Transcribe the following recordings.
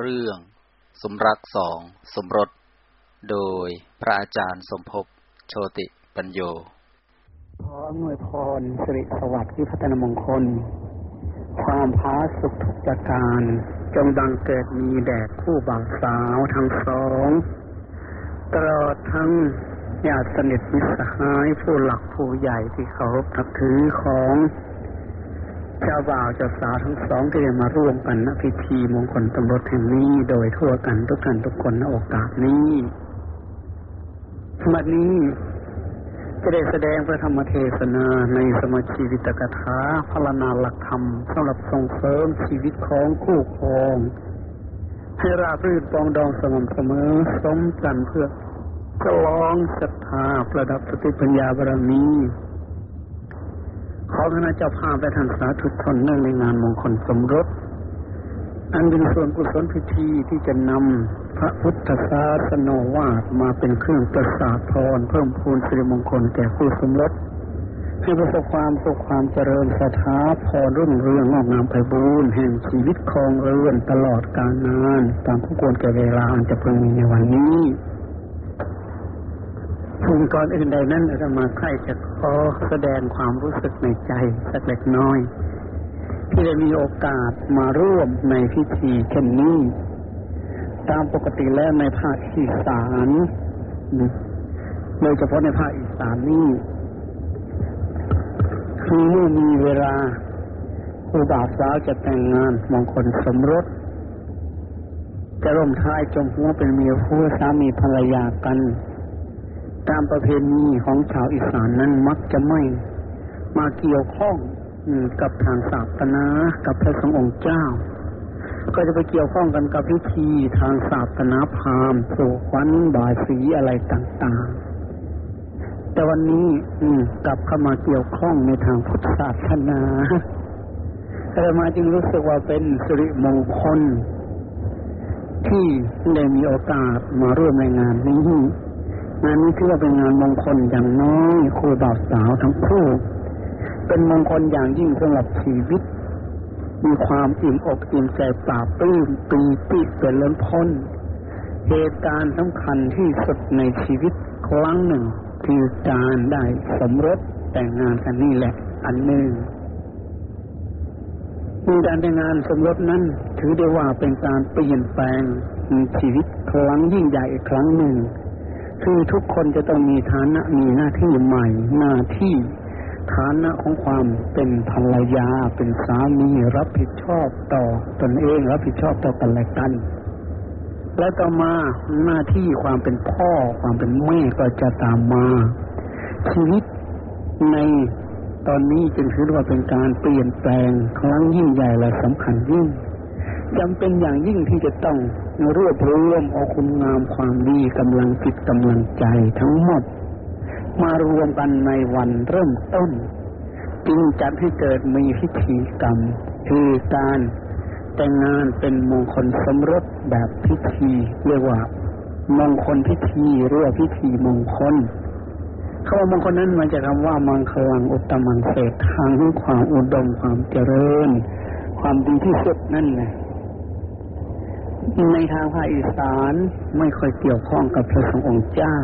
เรื่อง สมรักสองสมรส โดยพระอาจารย์สมภพโชติปัญโย ขออวยพรสิริสวัสดิ์ที่พัฒนมงคล ความพาสุขทุกประการ จงบังเกิดมีแด่คู่บ่าวสาวทั้งสอง ตลอดทั้งญาติสนิทมิตรสหายผู้หลักผู้ใหญ่ที่เคารพนับถือของ เจ้าบ่าวเจ้าสาวทั้งสองที่ได้มาร่วมกันณพิธีมงคลตำรวจแห่งนี้โดยทั่วกันทุกท่านทุกคนณโอกาสนี้บัดนี้จะได้แสดงพระธรรมเทศนาในสมาชีวิตกถาพรณนาหลักธรรมสำหรับส่งเสริมชีวิตของคู่ครอง ให้ราบรื่นปองดองสม่ำเสมอสมกันเพื่อกลองศรัทธาประดับสติปัญญาบารมี ขอคณะเจ้าภาพและท่านสาธุชนเนื่องในงานมงคลสมรส อันเป็นส่วนกุศลพิธีที่จะนำพระพุทธศาสนาวาสมาเป็นเครื่องประสาทพรเพิ่มพูนสิริมงคลแก่ผู้สมรสให้ประสบความสุขความเจริญสถาพรรุ่งเรืองงอกงามไพบูรณ์แห่งชีวิตครองเรือนตลอดกาลนาน ตามผู้ควรแก่เวลาอันจะพึงมีในวันนี้ พึงก่อนอื่นใดนั้นอาตมาใครจะขอแสดงความรู้สึกในใจสักเล็กน้อย ที่ได้มีโอกาสมาร่วมในพิธีเช่นนี้ ตามปกติแล้วในภาคอีสานโดยเฉพาะในภาคอีสานนี่คือเมื่อมีเวลาผู้บ่าวสาวจะแต่งงานมงคลสมรสจะร่วมท้ายจมหัวเป็นเมียคู่สามีภรรยากัน ตามประเพณีของชาวอีสานนั้นมักจะไม่มาเกี่ยวข้องกับทางศาสนากับพระสงฆ์องค์เจ้า ก็จะไปเกี่ยวข้องกันกับพิธีทางศาสนาพราหมณ์โศกวันบายสีอะไรต่างๆ แต่วันนี้กลับเข้ามาเกี่ยวข้องในทางพุทธศาสนาอามาจึงรู้สึกว่าเป็นสิริมงคลที่ได้มีโอกาสมาร่วมในงานนี้ งานนี้ถือว่าเป็นงานมงคลอย่างน้อยคู่บ่าวสาวทั้งคู่ เป็นมงคลอย่างยิ่งสำหรับชีวิต มีความอิ่มอกอิ่มใจปราบปลื้มปีติเป็นล้นพ้น เหตุการณ์สำคัญที่สุดในชีวิตครั้งหนึ่ง คือการได้สมรสแต่งงานกันนี่แหละ อันหนึ่งมีการแต่งงานสมรสนั้น ถือได้ว่าเป็นการเปลี่ยนแปลงชีวิตครั้งยิ่งใหญ่อีกครั้งหนึ่ง คือทุกคนจะต้องมีฐานะมีหน้าที่ใหม่ หน้าที่ฐานะของความเป็นภรรยาเป็นสามีรับผิดชอบต่อตนเองรับผิดชอบต่อกันและกัน และต่อมาหน้าที่ความเป็นพ่อความเป็นแม่ก็จะตามมา ชีวิตในตอนนี้จึงถือว่าเป็นการเปลี่ยนแปลงครั้งยิ่งใหญ่และสำคัญยิ่งจำเป็นอย่างยิ่งที่จะต้อง รวบรวมเอาคุณงามความดีกำลังจิตกำลังใจทั้งหมด มารวมกันในวันเริ่มต้น จึงจัดให้เกิดมีพิธีกรรม คือการแต่งงานเป็นมงคลสมรสแบบพิธีเรียกว่ามงคลพิธีหรือว่าพิธีมงคลคำว่ามงคลนั้นมาจากคำว่ามังคลังอุตมังเศษทางความอุดมความเจริญ ความดีที่สุดนั่นแหละ ในทางภาคอีสานไม่ค่อยเกี่ยวข้องกับพระสงฆ์องค์เจ้า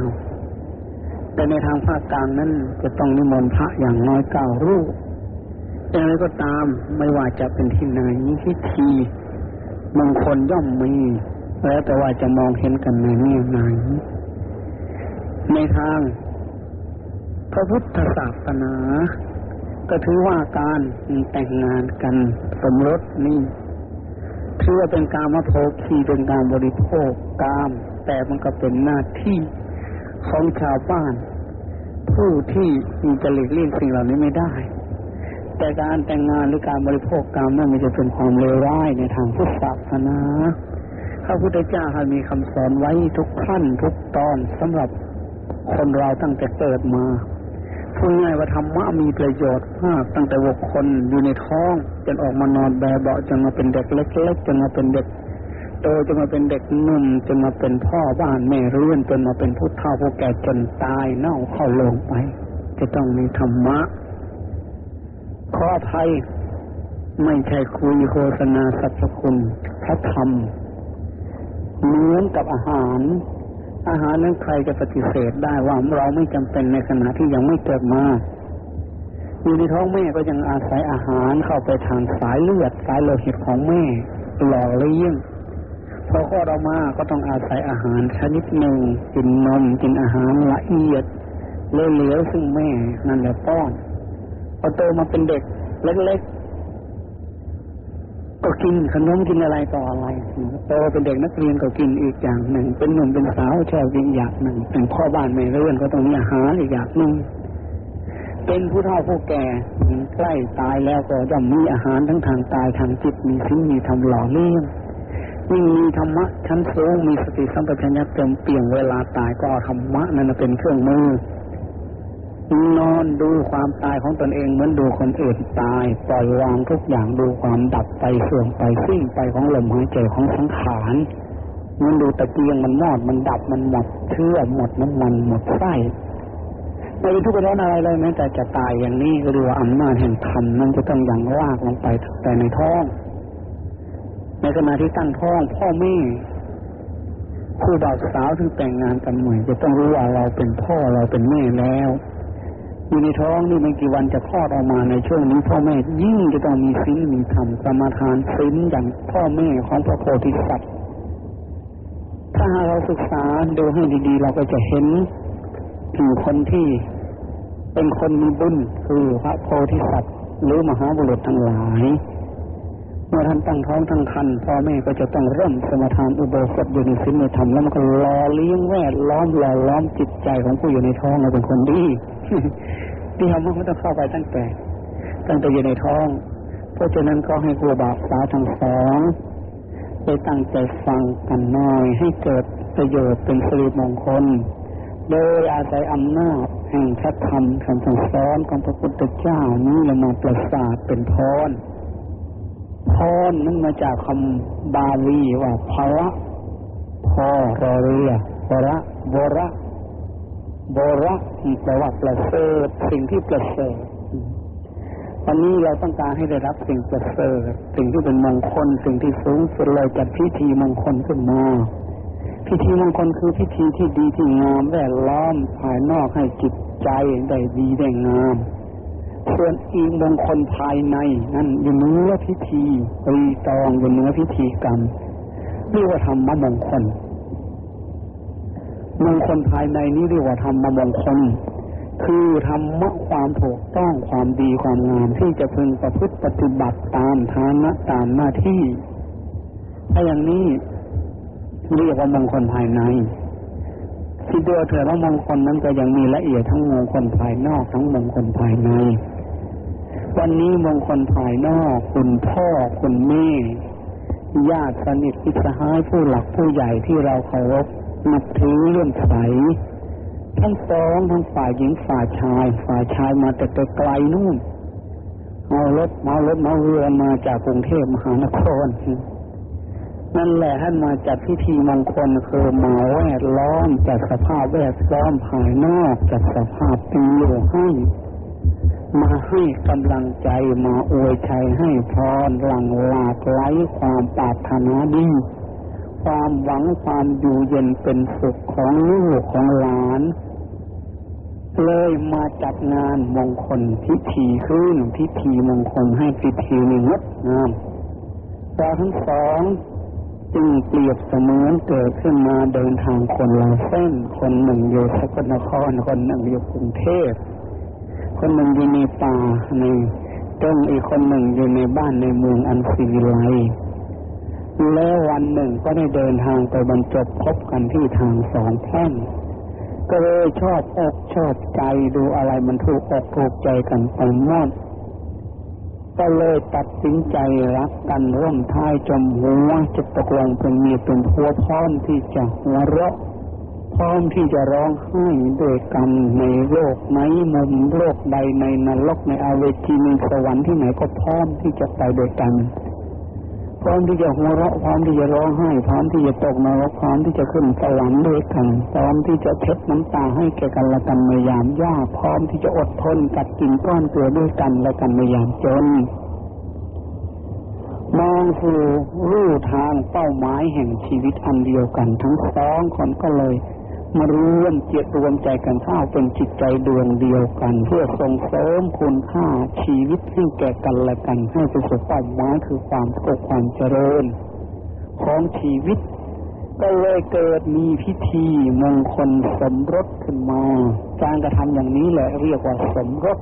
แต่ในทางภาคกลางนั้นจะต้องนิมนต์พระอย่างน้อยเก้ารูปอย่างไรก็ตามไม่ว่าจะเป็นที่ไหนพิธีมงคลย่อมมีแล้วแต่ว่าจะมองเห็นกันในแง่ไหน ในทาง พระพุทธศาสนา ก็ถือว่าการแต่งงานกันสมรสนี่ ถือว่าเป็นการมาโภคีเป็นการบริโภคกาม แต่มันก็เป็นหน้าที่ของชาวบ้าน ผู้ที่มีจะหลีกเลี่ยงสิ่งเหล่านี้ไม่ได้ แต่การแต่งงานหรือการบริโภคกรรมนั่นมันจะเป็นความเลวร้ายในทางพุทธศาสนาพระพุทธเจ้าท่านมีคำสอนไว้ทุกขั้นทุกตอนสำหรับคนเราตั้งแต่เกิดมา พูดง่ายว่าธรรมะมีประโยชน์มากตั้งแต่วกคนอยู่ในท้องจนออกมานอนแบเบาจนมาเป็นเด็กเล็กๆจนมาเป็นเด็กโตจนมาเป็นเด็กหนุ่มจนมาเป็นพ่อบ้านแม่เรือนจนมาเป็นผู้เฒ่าผู้แก่จนตายเน่าเข้าลงไป จะต้องมีธรรมะขออภัยไม่ใช่คุยโฆษณาสัจคุณพระธรรมเหมือนกับอาหาร อาหารนั้นใครจะปฏิเสธได้ว่าเราไม่จำเป็นในขณะที่ยังไม่เกิดมาอยู่ในท้องแม่ก็ยังอาศัยอาหารเข้าไปทางสายเลือดสายโลหิตของแม่หล่อเลี้ยงพอคลอดออกมาก็ต้องอาศัยอาหารชนิดหนึ่งกินนมกินอาหารละเอียดเหลวๆซึ่งแม่นั่นแหละป้อนพอโตมาเป็นเด็กเล็กๆ ก็กินขนมกินอะไรต่ออะไรโตเป็นเด็กนักเรียนก็กินอีกอย่างหนึ่ง เป็นหนุ่มเป็นสาวชอบกินอย่างหนึ่งเป็นพ่อบ้านแม่เรือนก็ต้องมีอาหารอีกอย่างหนึ่งเป็นผู้เฒ่าผู้แก่ใกล้ตายแล้วก็จะมีอาหารทั้งทางกายทางจิตมีสิ่งมีทำหล่อเลี้ยงยิ่งมีธรรมะชั้นสูงมีสติสัมปชัญญะเต็มเปี่ยงเวลาตายก็ธรรมะนั่นเป็นเครื่องมือ นอนดูความตายของตนเองเหมือนดูคนอื่นตาย ปล่อยวางทุกอย่างดูความดับไปเสื่อมไปสิ้นไปของลมหายใจของสังขารมันดูตะเกียงมันมอดมันดับมันหมดเชื่อหมดน้ำมันหมดไส้ไม่ทุกข์ร้อนอะไรเลยแม้แต่จะตายอย่างนี้ก็ดูว่าอำนาจแห่งธรรมมันจะต้องยังลากลงไปแต่ในท้อง ในขณะที่ตั้งท้อง พ่อแม่คู่บ่าวสาวที่แต่งงานกันใหม่จะต้องรู้ว่าเราเป็นพ่อเราเป็นแม่แล้ว อยู่ในท้องนี่ไม่กี่วันจะคลอดออกมาในช่วงนี้พ่อแม่ยิ่งจะต้องมีศีลมีธรรมสมาทานศีลอย่างพ่อแม่ของพระโพธิสัตว์ถ้าเราศึกษาดูให้ดีๆ เราก็จะเห็นถึงคนที่เป็นคนมีบุญคือพระโพธิสัตว์หรือมหาบุรุษทั้งหลาย เมื่อท่านตั้งท้องทั้งคันพ่อแม่ก็จะต้องเริ่มสมทานอุโบสถอยู่ในศีลในธรรมแล้วมันก็รอเลี้ยงแวดล้อมหล่อล้อมจิตใจของผู้อยู่ในท้องเราเป็นคนดีที่ทำมันต้องเข้าไปตั้งแต่ ตั้งแต่อยู่ในท้อง เพราะฉะนั้นก็ให้ครูบาสาทั้งสองไปตั้งใจฟังกันหน่อย ให้เกิดประโยชน์เป็นสิริมงคล โดยอาศัยอำนาจแห่งพระธรรมคำสั่งสอนของพระพุทธเจ้านี้เรามาประสาทเป็นพร พรนั้นมาจากคำบาลีว่าพระพอรอเรือพระบระบระแปลว่าประเสริฐสิ่งที่ประเสริฐวันนี้เราต้องการให้ได้รับสิ่งประเสริฐสิ่งที่เป็นมงคลสิ่งที่สูงสุดเลยจัดพิธีมงคลขึ้นมาพิธีมงคลคือพิธีที่ดีที่งามแวดล้อมภายนอกให้จิตใจได้ดีได้งาม ส่วนอีกมงคลภายในนั่นอยู่เนื้อพิธีรีตองอยู่เนื้อพิธีกรรมเรียกว่าธรรมมงคลมงคลภายในนี้เรียกว่าธรรมมงคล คือธรรมะความถูกต้องความดีความงามที่จะพึงประพฤติปฏิบัติตามฐานะตามหน้าที่ ถ้าอย่างนี้เรียกว่ามงคลภายในที่ตัวเธอว่ามงคลนั้นก็ยังมีละเอียดทั้งมงคลภายนอกทั้งมงคลภายใน วันนี้มงคลภายนอกคุณพ่อคุณแม่ญาติสนิทพิสหายผู้หลักผู้ใหญ่ที่เราเคารพนับถือเรื่องใสทั้งสองทั้งฝ่ายหญิงฝ่ายชาย ฝ่ายชายมาแต่ไกลนู่นเอารถเอารถเอาเรือมาจากกรุงเทพมหานครนั่นแหละท่านมาจัดพิธีมงคลคือมาแวดล้อมจัดสภาพแวดล้อมภายนอกจัดสภาพตีอยู่ให้ มาให้กำลังใจมาอวยชัยให้พรหลังหลากไหลความปรารถนาดี ความหวังความอยู่เย็นเป็นสุขของลูกของหลาน เลยมาจัดงานมงคลพิธีขึ้นพิธีมงคลให้พิธีนี้งดงามเราทั้งสองจึงเปรียบเสมือนเกิดขึ้นมาเดินทางคนละเส้นคนหนึ่งอยู่สกลนครคนหนึ่งอยู่กรุงเทพ คนหนึ่งอยู่ในป่าในตรงอีกคนหนึ่งอยู่ในบ้านในเมืองอันศิวิไลแล้ววันหนึ่งก็ได้เดินทางไปบรรจบพบกันที่ทางสองแท่นก็เลยชอบอกชอบใจดูอะไรมันถูกอกถูกใจกันไปหมดก็เลยตัดสินใจรักกันร่วมท้ายจมหัวจะตกลงเป็นเมียเป็นผัวพร้อมที่จะหัวเราะ พร้อมที่จะร้องไห้ด้วยกันในโลกไหนมุมโลกใดในนรกในอาเวจีในสวรรค์ที่ไหนก็พร้อมที่จะไปด้วยกัน พร้อมที่จะหัวเราะพร้อมที่จะร้องไห้พร้อมที่จะตกนรกพร้อมที่จะขึ้นสวรรค์ด้วยกันพร้อมที่จะเช็ดน้ำตาให้แก่กันและกันในยามยากพร้อมที่จะอดทนกัดกินก้อนเกลือด้วยกันและกันในยามจนมองสู่รูทางเป้าหมายแห่งชีวิตอันเดียวกันทั้งสองคนก็เลย มารวมเจตรวมใจกันเข้าเป็นจิตใจดวงเดียวกัน เพื่อส่งเสริมคุณค่าชีวิตซึ่งแก่กันและกันให้ประสบเป้าหมายคือความสุขความเจริญ ของชีวิต ก็เลยเกิดมีพิธีมงคลสมรสขึ้นมาการกระทำอย่างนี้แหละเรียกว่าสมรส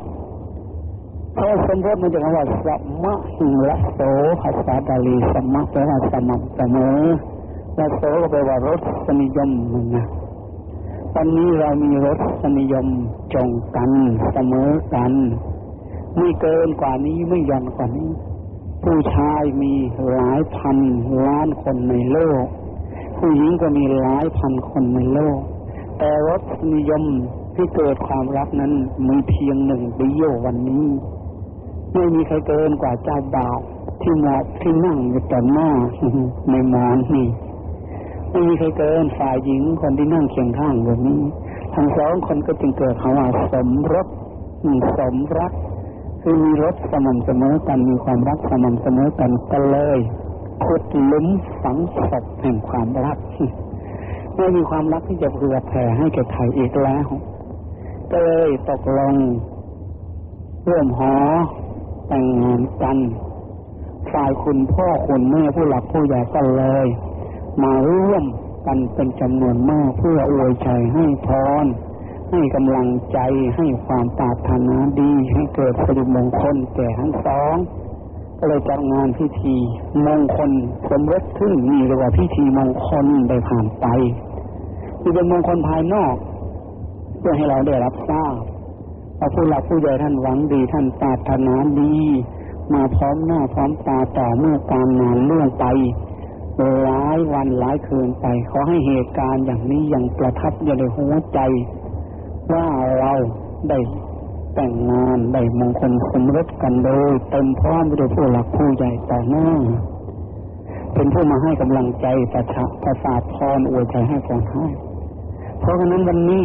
เพราะสมรสมันจะคำว่าสมะหิละโสภาษาบาลีสมะแปลว่าสม่ำเสมอละโสก็แปลว่ารสนิยมมันนะ ตอนนี้เรามีรสนิยมจงกันเสมอกันไม่เกินกว่านี้ไม่ย่อนกว่านี้ ผู้ชายมีหลายพันล้านคนในโลก ผู้หญิงก็มีหลายพันคนในโลก แต่รสนิยมที่เกิดความรักนั้นมีเพียงหนึ่งเดียววันนี้ ไม่มีใครเกินกว่าเจ้าบ่าวที่เหมาะที่นั่งอยู่ต่อหน้าในมอนนี่ ไม่มีใครเกินฝ่ายหญิงคนที่นั่งเคียงข้างแบบนี้ ทั้งสองคนก็จึงเกิดคำว่าสมรสสมรัก คือมีรสสม่ำเสมอกันมีความรักสม่ำเสมอกันก็เลยขุดลุมฝังศพแห่งความรักไม่มีความรักที่จะเผื่อแผ่ให้แก่ไทยอีกแล้วก็เลยตกลงร่วมหอแต่งงานกันฝ่ายคุณพ่อคุณแม่ผู้หลักผู้ใหญ่ก็เลย มาร่วมกันเป็นจำนวนมากเพื่ออวยใจให้พร ให้กำลังใจให้ความปรารถนาดีให้เกิดสิริมงคลแก่ทั้งสองก็เลยจัดงานพิธีมงคลสมรสซึ่งมีเรียกว่าพิธีมงคลได้ผ่านไปที่เป็นมงคลภายนอก เพื่อให้เราได้รับทราบว่าผู้หลักผู้ใหญ่ท่านหวังดีท่านปรารถนาดี มาพร้อมหน้าพร้อมตาต่อเมื่อการงานเลื่องไป หลายวันหลายคืนไป ขอให้เหตุการณ์อย่างนี้ยังประทับอยู่ในหัวใจ ว่าเราได้แต่งงานได้มงคลสมรสกันโดยเต็มพร้อมไปด้วยผู้หลักผู้ใหญ่ต่อหน้าเป็นผู้มาให้กำลังใจประชาประสาทพรอวยใจให้ฟังให้เพราะฉะนั้นวันนี้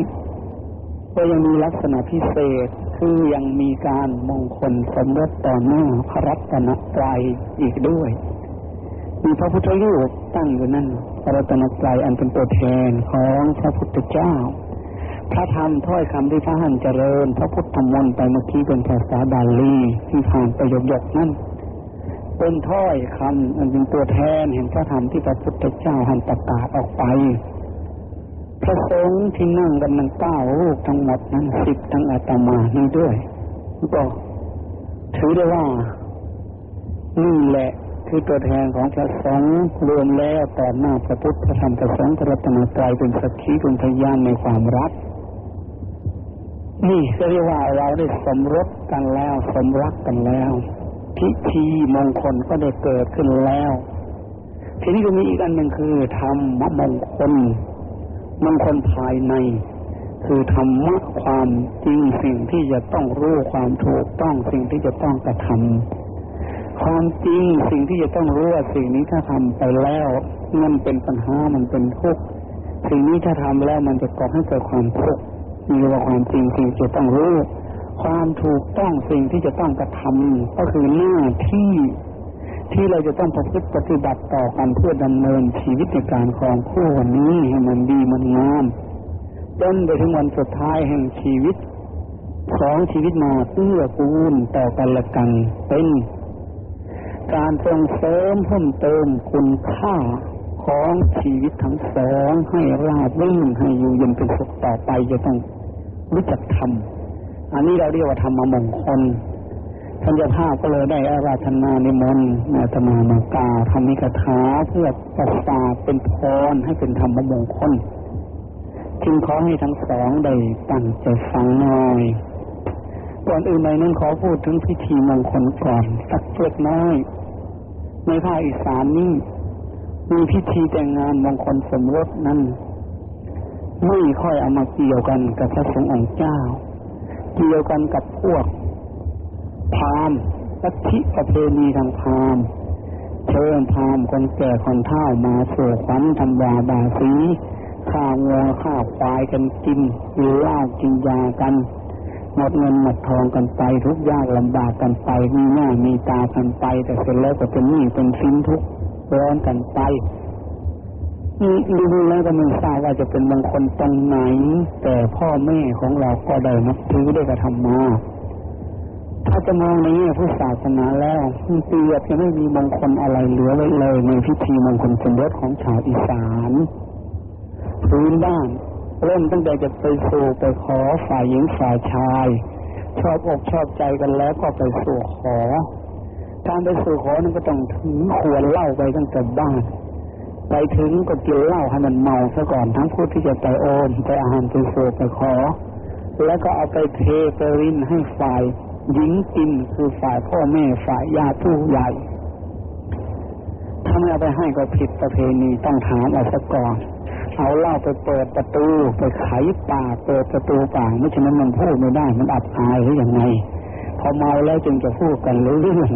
ก็ยังมีลักษณะพิเศษคือยังมีการมงคลสมรสต่อหน้าพระรัตนตรัยอีกด้วย มีพระพุทธรูปตั้งอยู่นั่นพระรัตนตรัยอันเป็นตัวแทนของพระพุทธเจ้า พระธรรมถ้อยคำที่พระหันเจริญ พระพุทธมนต์ไปเมื่อกี้เป็นภาษาบาลีที่ผ่านประโยคนั่นเป็นถ้อยคำอันเป็นตัวแทนเห็นพระธรรมที่พระพุทธเจ้าหันประกาศออกไป พระสงฆ์ที่นั่งกันนั้นเก้ารูปทั้งหมดนั้นสิบทั้งอาตมานี่ด้วยก็ถือได้ว่านี่แหละ คือตัวแทนของพระสงฆ์รวมแล้วต่อหน้าพระพุทธพระธรรมพระสงฆ์พระรัตนตรัยเป็นสักขีเป็นพยานในความรัก นี่เรียกว่าเราได้สมรสกันแล้วสมรักกันแล้ว พิธีมงคลก็ได้เกิดขึ้นแล้ว ทีนี้ก็มีอีกอันหนึ่งคือธรรมมงคลมงคลภายใน คือธรรมะความจริงสิ่งที่จะต้องรู้ความถูกต้องสิ่งที่จะต้องกระทำ ความจริงสิ่งที่จะต้องรู้ว่าสิ่งนี้ถ้าทำไปแล้วมันเป็นปัญหามันเป็นทุกข์สิ่งนี้ถ้าทำแล้วมันจะก่อให้เกิดความทุกข์มีว่าความจริงสิ่งจะต้องรู้ ความถูกต้องสิ่งที่จะต้องกระทำก็คือหน้าที่ที่เราจะต้องประพฤติปฏิบัติต่อกันเพื่อดำเนินชีวิตในการครองคู่วันนี้ให้มันดีมันงามจนไปถึงวันสุดท้ายแห่งชีวิตของชีวิตมาเพื่อกูลต่อกันละกันเป็น การส่งเสริมเพิ่มเติมคุณค่าของชีวิตทั้งสองให้ราบรื่นให้อยู่เย็นเป็นสุขต่อไปจะต้องรู้จักทำอันนี้เราเรียกว่าธรรมมงคลท่านเจ้าภาพก็เลยได้อาราธนานิมนต์อาตมามากาทำมิกถาเพื่อประสาเป็นพรให้เป็นธรรมมงคลจึงขอให้ทั้งสองได้ตั้งใจฟังหน่อย ก่อนอื่นใดนั้นขอพูดถึงพิธีมงคลก่อนสักเล็กน้อย ในภาคอีสานนี้มีพิธีแต่งงานมงคลสมรสนั้นไม่ค่อยเอามาเกี่ยวกันกับพระสงฆ์องค์เจ้า เกี่ยวกันกับพวกพราหมณ์ลัทธิประเพณีทางพราหมณ์เชิญพราหมณ์คนแก่คนเฒ่ามาสู่ขวัญทำยาบาสีข้าวงัวข้าวควายกันกินหรือเหล้ากินยากัน หมดเงินหมดทองกันไปทุกยากลำบากกันไปมีหน้ามีตากันไป แต่เสร็จแล้วก็เป็นหนี้เป็นสินทุกร้อนกันไปนี่ดูแล้วก็ไม่ทราบว่าจะเป็นบางคนตรงไหน แต่พ่อแม่ของเราก็ได้นับถือได้กระทำมาถ้าจะมองในแง่พุทธศาสนาแล้วเปรียบจะไม่มีมงคลอะไรเหลือไว้เลยในพิธีมงคลสมรสของชาวอีสานพื้นบ้าน เริ่มตั้งแต่จะไปสู่ไปขอฝ่ายหญิงฝ่ายชาย ชอบอกชอบใจกันแล้วก็ไปสู่ขอการไปสู่ขอนั้นก็ต้องถือขวดเหล้าไปตั้งแต่บ้าน ไปถึงก็กินเหล้าให้มันเมาซะก่อนทั้งผู้ที่จะไปโอนไปอาหารไปสู่ไปขอ แล้วก็เอาไปเทไปรินให้ฝ่ายหญิงกินคือฝ่ายพ่อแม่ฝ่ายญาติผู้ใหญ่ถ้าไม่เอาไปให้ก็ผิดประเพณีต้องถามเอาซะก่อน เอาเล่าไปเปิดประตู ไปไขปากเปิดประตูปากไม่ฉะนั้นมันพูดไม่ได้ มันอับอายหรือยังไง พอเมาแล้วจึงจะพูดกันเรื่อง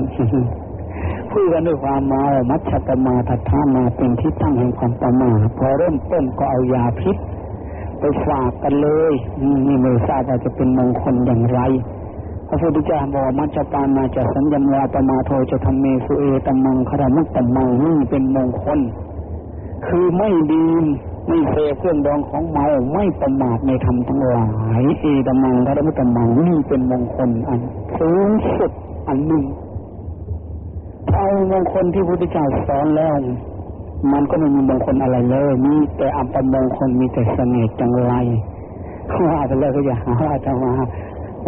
พูดกันด้วยความเมา มัชฌตมาทัทามาเป็นที่ตั้งแห่งความประมาทพอเริ่มต้นก็เอายาพิษ ไปฝากกันเลยนี่ไม่ทราบว่าจะเป็นมงคลอย่างไรพระพุทธเจ้าบอกมัจจปานาจะสัญญาปมาโทจะทำเมสุเอตมังคารมุตตมังนี่เป็นมงคล คือไม่ดี ไม่เสพเครื่องดองของเมาไม่ประมาทในธรรมทั้งหลายเอตมังคารมุตตมังนี่เป็นมงคลอันสูงสุดอันหนึ่งเอามงคลที่พระพุทธเจ้าสอนแล้ว มันก็ไม่มีมงคลอะไรเลย มีแต่อัปมงคลมีแต่เสน่ห์จังไรว่าไปแล้วก็อย่าหาว่าจะมา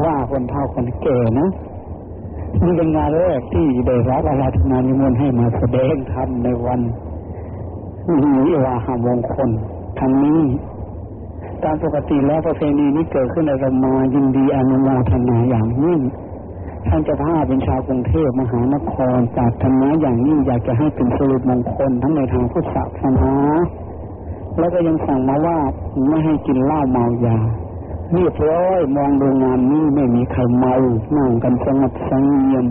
ว่าคนเฒ่าคนแก่นะนี่เป็นงานแรกที่ได้รับอาราธนานิมนต์ให้มาแสดงธรรมในวัน นี้ว่าหามงคลทั้งนี้ ตามปกติแล้วประเพณีนี้เกิดขึ้นในเรามายินดีอนุโมทนาอย่างยิ่งท่านเจ้าภาพเป็นชาวกรุงเทพมหานครปรารถนาอย่างยิ่งอยากจะให้เป็นสิริมงคลทั้งในทางพุทธศาสนาแล้วก็ยังสั่งมาว่าไม่ให้กินเหล้าเมายาเรียบร้อยมองดูงานนี้ไม่มีใครเมานั่งกันสงบสงเงียม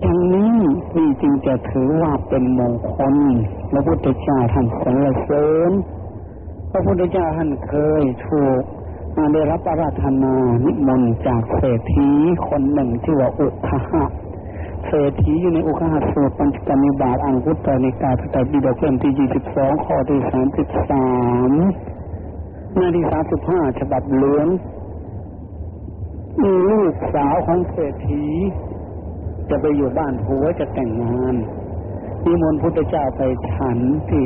อย่างนี้นี่จึงจะถือว่าเป็นมงคลพระพุทธเจ้าท่านสรรเสริญพระพุทธเจ้าท่านเคยถูกมาได้รับอาราธนานิมนต์จากเศรษฐีคนหนึ่งที่ว่าอุคหะเศรษฐีอยู่ในอุคหะสูตรปัญจกนิบาตอังคุตรในกาพระไตรปิฎกเล่มที่ยี่สิบสองข้อที่สามสิบสามหน้าที่สามสิบห้าฉบับเหลืองมีลูกสาวของเศรษฐี จะไปอยู่บ้านผัวจะแต่งงานนิมนต์พุทธเจ้าไปฉันที่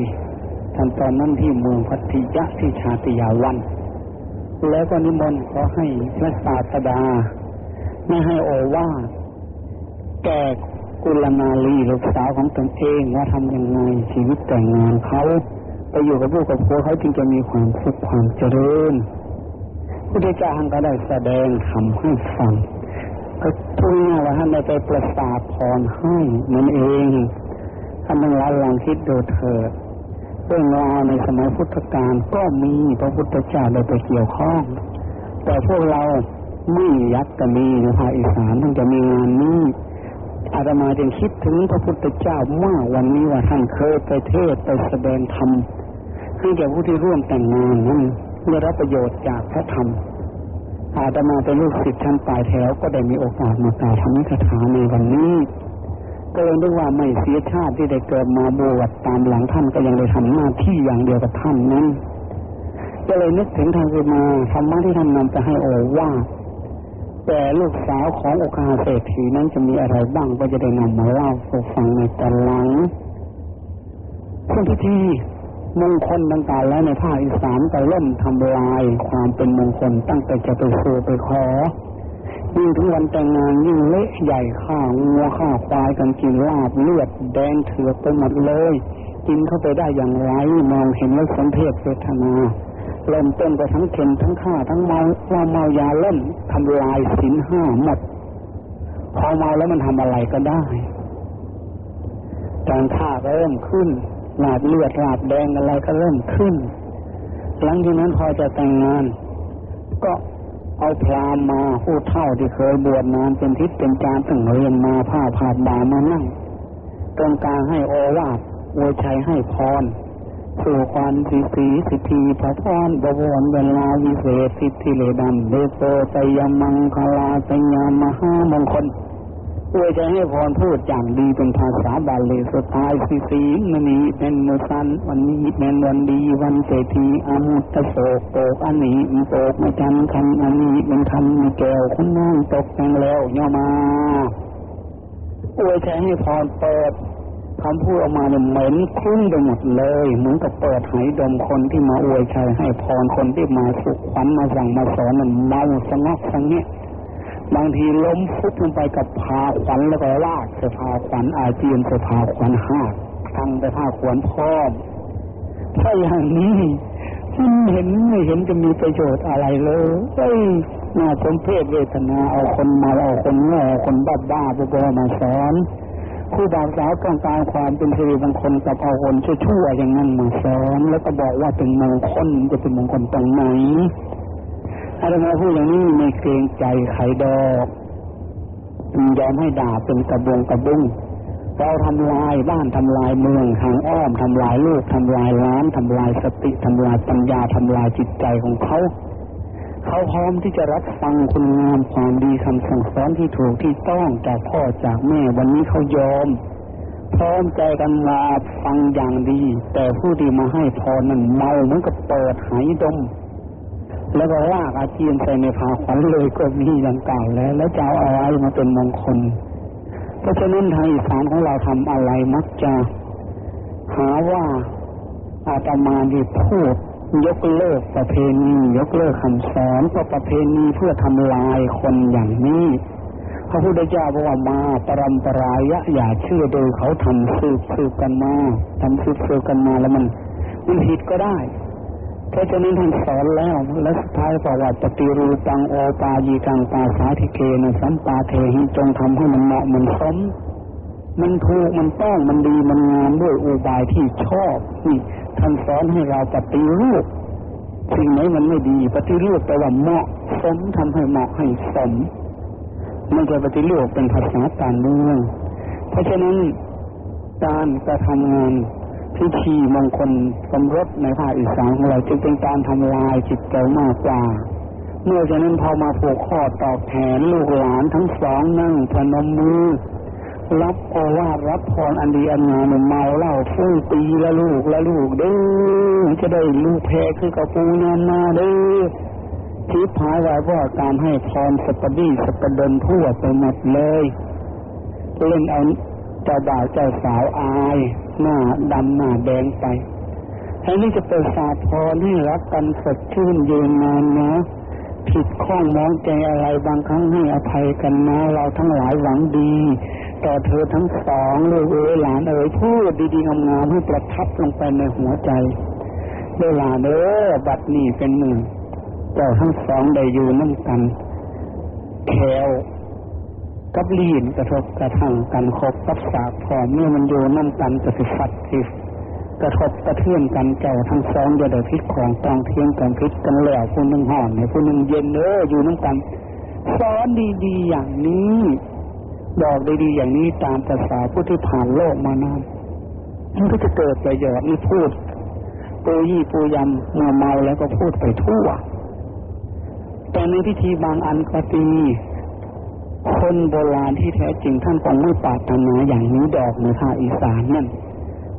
ท่านตอนนั้นที่เมืองพัทยะที่ชาติยาวัน แล้วก็นิมนต์ขอให้พระศาสดาไม่ให้โอวาแก่กุลนาลีลูกสาวของตนเองว่าทำยังไงชีวิตแต่งงานเขาไปอยู่กับลูกกับผัวเขาจึงจะมีความสุขความเจริญพุทธเจ้าท่านก็ได้แสดงทำให้ฟัง ก็ทุกอย่างว่าท่านได้ไปประสาทพรให้มันเองท่านทั้งหลายลองคิดดูเถิดเรื่องราวในสมัยพุทธกาลก็มีพระพุทธเจ้าได้ไปเกี่ยวข้อง แต่พวกเราไม่ยักก็มีในภาคอีสานท่านจะมีงานนี้อาตมาจึงคิดถึงพระพุทธเจ้ามากวันนี้ว่าท่านเคยไปเทศไปแสดงธรรมให้แก่ผู้ที่ร่วมแต่งงานนั้นได้รับประโยชน์จากพระธรรม อาตมาเป็นลูกศิษย์ท่านปลายแถวก็ได้มีโอกาสมากล่าวธรรมิกถาในวันนี้ก็เลยนึกว่าไม่เสียชาติที่ได้เกิดมาบวชตามหลังท่านก็ยังได้ทำหน้าที่อย่างเดียวกับท่านนั้นก็เลยนึกถึงทางคือมาธรรมะที่ท่านนำไปให้โอว่า แต่ลูกสาวของโอกาเศรษฐีนั้นจะมีอะไรบ้างก็จะได้นำมาเล่าสู่ฟังในตอนหลังคนพิธี มงคลต่างๆแล้วในภาคอีสานก็เริ่มทำลายความเป็นมงคลตั้งแต่จะไปสู่ไปขอยิ่งถึงวันแต่งงานยิ่งเละใหญ่ข้าวงัวข้าวควายกันกินลาบเลือดแดงเถือกไปหมดเลย กินเข้าไปได้อย่างไรมองเห็นแล้วสมเพศเวทนาเริ่มต้นก็ทั้งเข็นทั้งฆ่าทั้งเมาว่าเมายาเล่นทำลายสินห้าหมดพอเมาแล้วมันทำอะไรก็ได้การฆ่าเริ่มขึ้น หลาดเลือดหลาดแดงอะไรก็เริ่มขึ้น หลังจากนั้นพอจะแต่งงาน ก็เอาพรามมาผู้เท่าที่เคยบวชนานเป็นทิศเป็นการถึงเรียนมาผ้าผาดบามานั่งตรงกลางให้โอวาทโวยชัยให้พรสู่ควันสิสีสิทีพระพรบวรเวลาวิเศษสิทธิเลดันเดโซตยมังคลาตยามหามงคล วยจะให้พรพูดอย่างดีเป็นภาษาบาลีสุดท้ายสีสีมณีเป็นมุสันวันนี้เป็นวันดีวันเศรษฐีอามุตโศกโตกอันนี้โตกไม่จันคันอันนี้เป็นคำมีแก้วคุณนั่งตกแต่งแล้วย่อมาอวยจะให้พรเปิดคำพูดออกมาเนี่ยเหม็นคุ้งไปหมดเลย เหมือนกับเปิดไหดมคนที่มาอวยชัยให้พรคนที่มาสุขวัญมาสั่งมาสอนมันเมาสงบสังเนี้ย บางทีล้มฟุบลงไปกับพาขวัญแล้วก็ลากสภาขวัญอาเจียนสภาขวัญห้าทำไปผ้าขวัญพร้อมถ้าอย่างนี้มันเห็นไม่เห็นจะมีประโยชน์อะไรเลยเฮ้ยน่าสมเพศเวทนาเอาคนมาเอาคนโง่คนบ้าบ้าบอมาสอนผู้บ่าวสาวต้องการความเป็นสิริมงคลกับเอาคนชั่วๆอย่างนั้นมาสอนแล้วก็บอกว่าเป็นมงคลจะเป็นมงคลตรงไหน อาตมาพูดอย่างนี้ไม่เกรงใจใครดอกยอมให้ด่าเป็นกระบงกระบุ้งเราทำลายบ้านทำลายเมืองทางอ้อมทำลายลูกทำลายล้านทำลายสติทำลายปัญญาทำลายจิตใจของเขา เขาพร้อมที่จะรับฟังคุณงามความดีคำสั่งสอนที่ถูกที่ต้องจากพ่อจากแม่วันนี้เขายอม พร้อมใจกันมาฟังอย่างดี แต่ผู้ที่มาให้พรนั้นเมาเหมือนกับเปิดหายดม แล้วก็ลากอาเจียนใส่ในผาขวัญเลยก็มีอย่างเก่าแล้ว แล้วจะเอาอะไรมาเป็นมงคล เพราะฉะนั้นทางอีสานของเราทำอะไรมักจะหาว่าอาตมาที่พูดยกเลิกประเพณียกเลิกคำสอนเพราะประเพณีเพื่อทำลายคนอย่างนี้พระพุทธเจ้าบอกว่ามาปรำปรายะอย่าเชื่อโดยเขาทำสืบสืบกันมาทำสืบสืบกันมาแล้วมันมันผิดก็ได้ เพราะฉะนั้นท่านสอนแล้ว และสุดท้ายบอกว่าปฏิรูปังโอปายีกังปาสาธิเกนะสัมปาเทหิจงทำให้มันเหมาะมันสม มันถูกมันต้องมันดีมันงามด้วยอุบายที่ชอบนี่ท่านสอนให้เราปฏิรูปสิ่งไหนมันไม่ดีปฏิรูปแปลว่าเหมาะสมทำให้เหมาะให้สมไม่ใช่ปฏิรูปเป็นภาษาการเมืองเพราะฉะนั้นการกระทำงาน พิธีมงคลสมรสในภาคอีสานของเราจึงเป็นการทำลายจิตใจมากกว่า เมื่อฉะนั้นพอมาผูกข้อตอกแขนลูกหลานทั้งสองนั่งพนมมือ รับโอวาทรับพรอันดีอันงามเมาเหล้าฟุ้งตีละลูกละลูกเด้อจะได้ลูกแพ้คือกระปูนานมาเด้อทิพายไว้ว่าการให้พรสปดีสปดนทั่วไปหมดเลยเล่นเอาเจ้าบ่าวเจ้าสาวอาย หน้าดำหน้าแดงไปแทนที่จะเปิดสาพรให้รักกันสดชื่นยืนนานนะผิดข้องมองใจอะไรบางครั้งให้อภัยกันนะ เราทั้งหลายหวังดี ต่อเธอทั้งสองลูกเอ๋ยหลานเอ๋ยพูดดีๆงามๆให้ประทับลงไปในหัวใจเวลาเด้อบัดนี้เป็นหนึ่งเจ้าทั้งสองได้อยู่น้ำกันแขว กับลีนกระทบกระทั่งกันครบกับสาพอเมื่อมันอยู่น้ำกันจะสิสัตว์สิกระทบกระเทือนกันเจ้าทั้งสองจะได้พิษของตองเทียงกันพิษกันแล้วผู้หนึ่งห่อนในผู้หนึ่งเย็นเอออยู่น้ำกันสอนดีๆอย่างนี้บอกดีๆอย่างนี้ตามภาษาผู้ที่ผ่านโลกมานานมันก็จะเกิดประโยชน์นี่พูดปูยี่ปูยำเมื่อเมาแล้วก็พูดไปทั่ว แต่ในพิธีบางอันก็ตี คนโบราณที่แท้จริงท่านคงไม่ปรารถนาอย่างนี้ดอกในภาคอีสานนั่น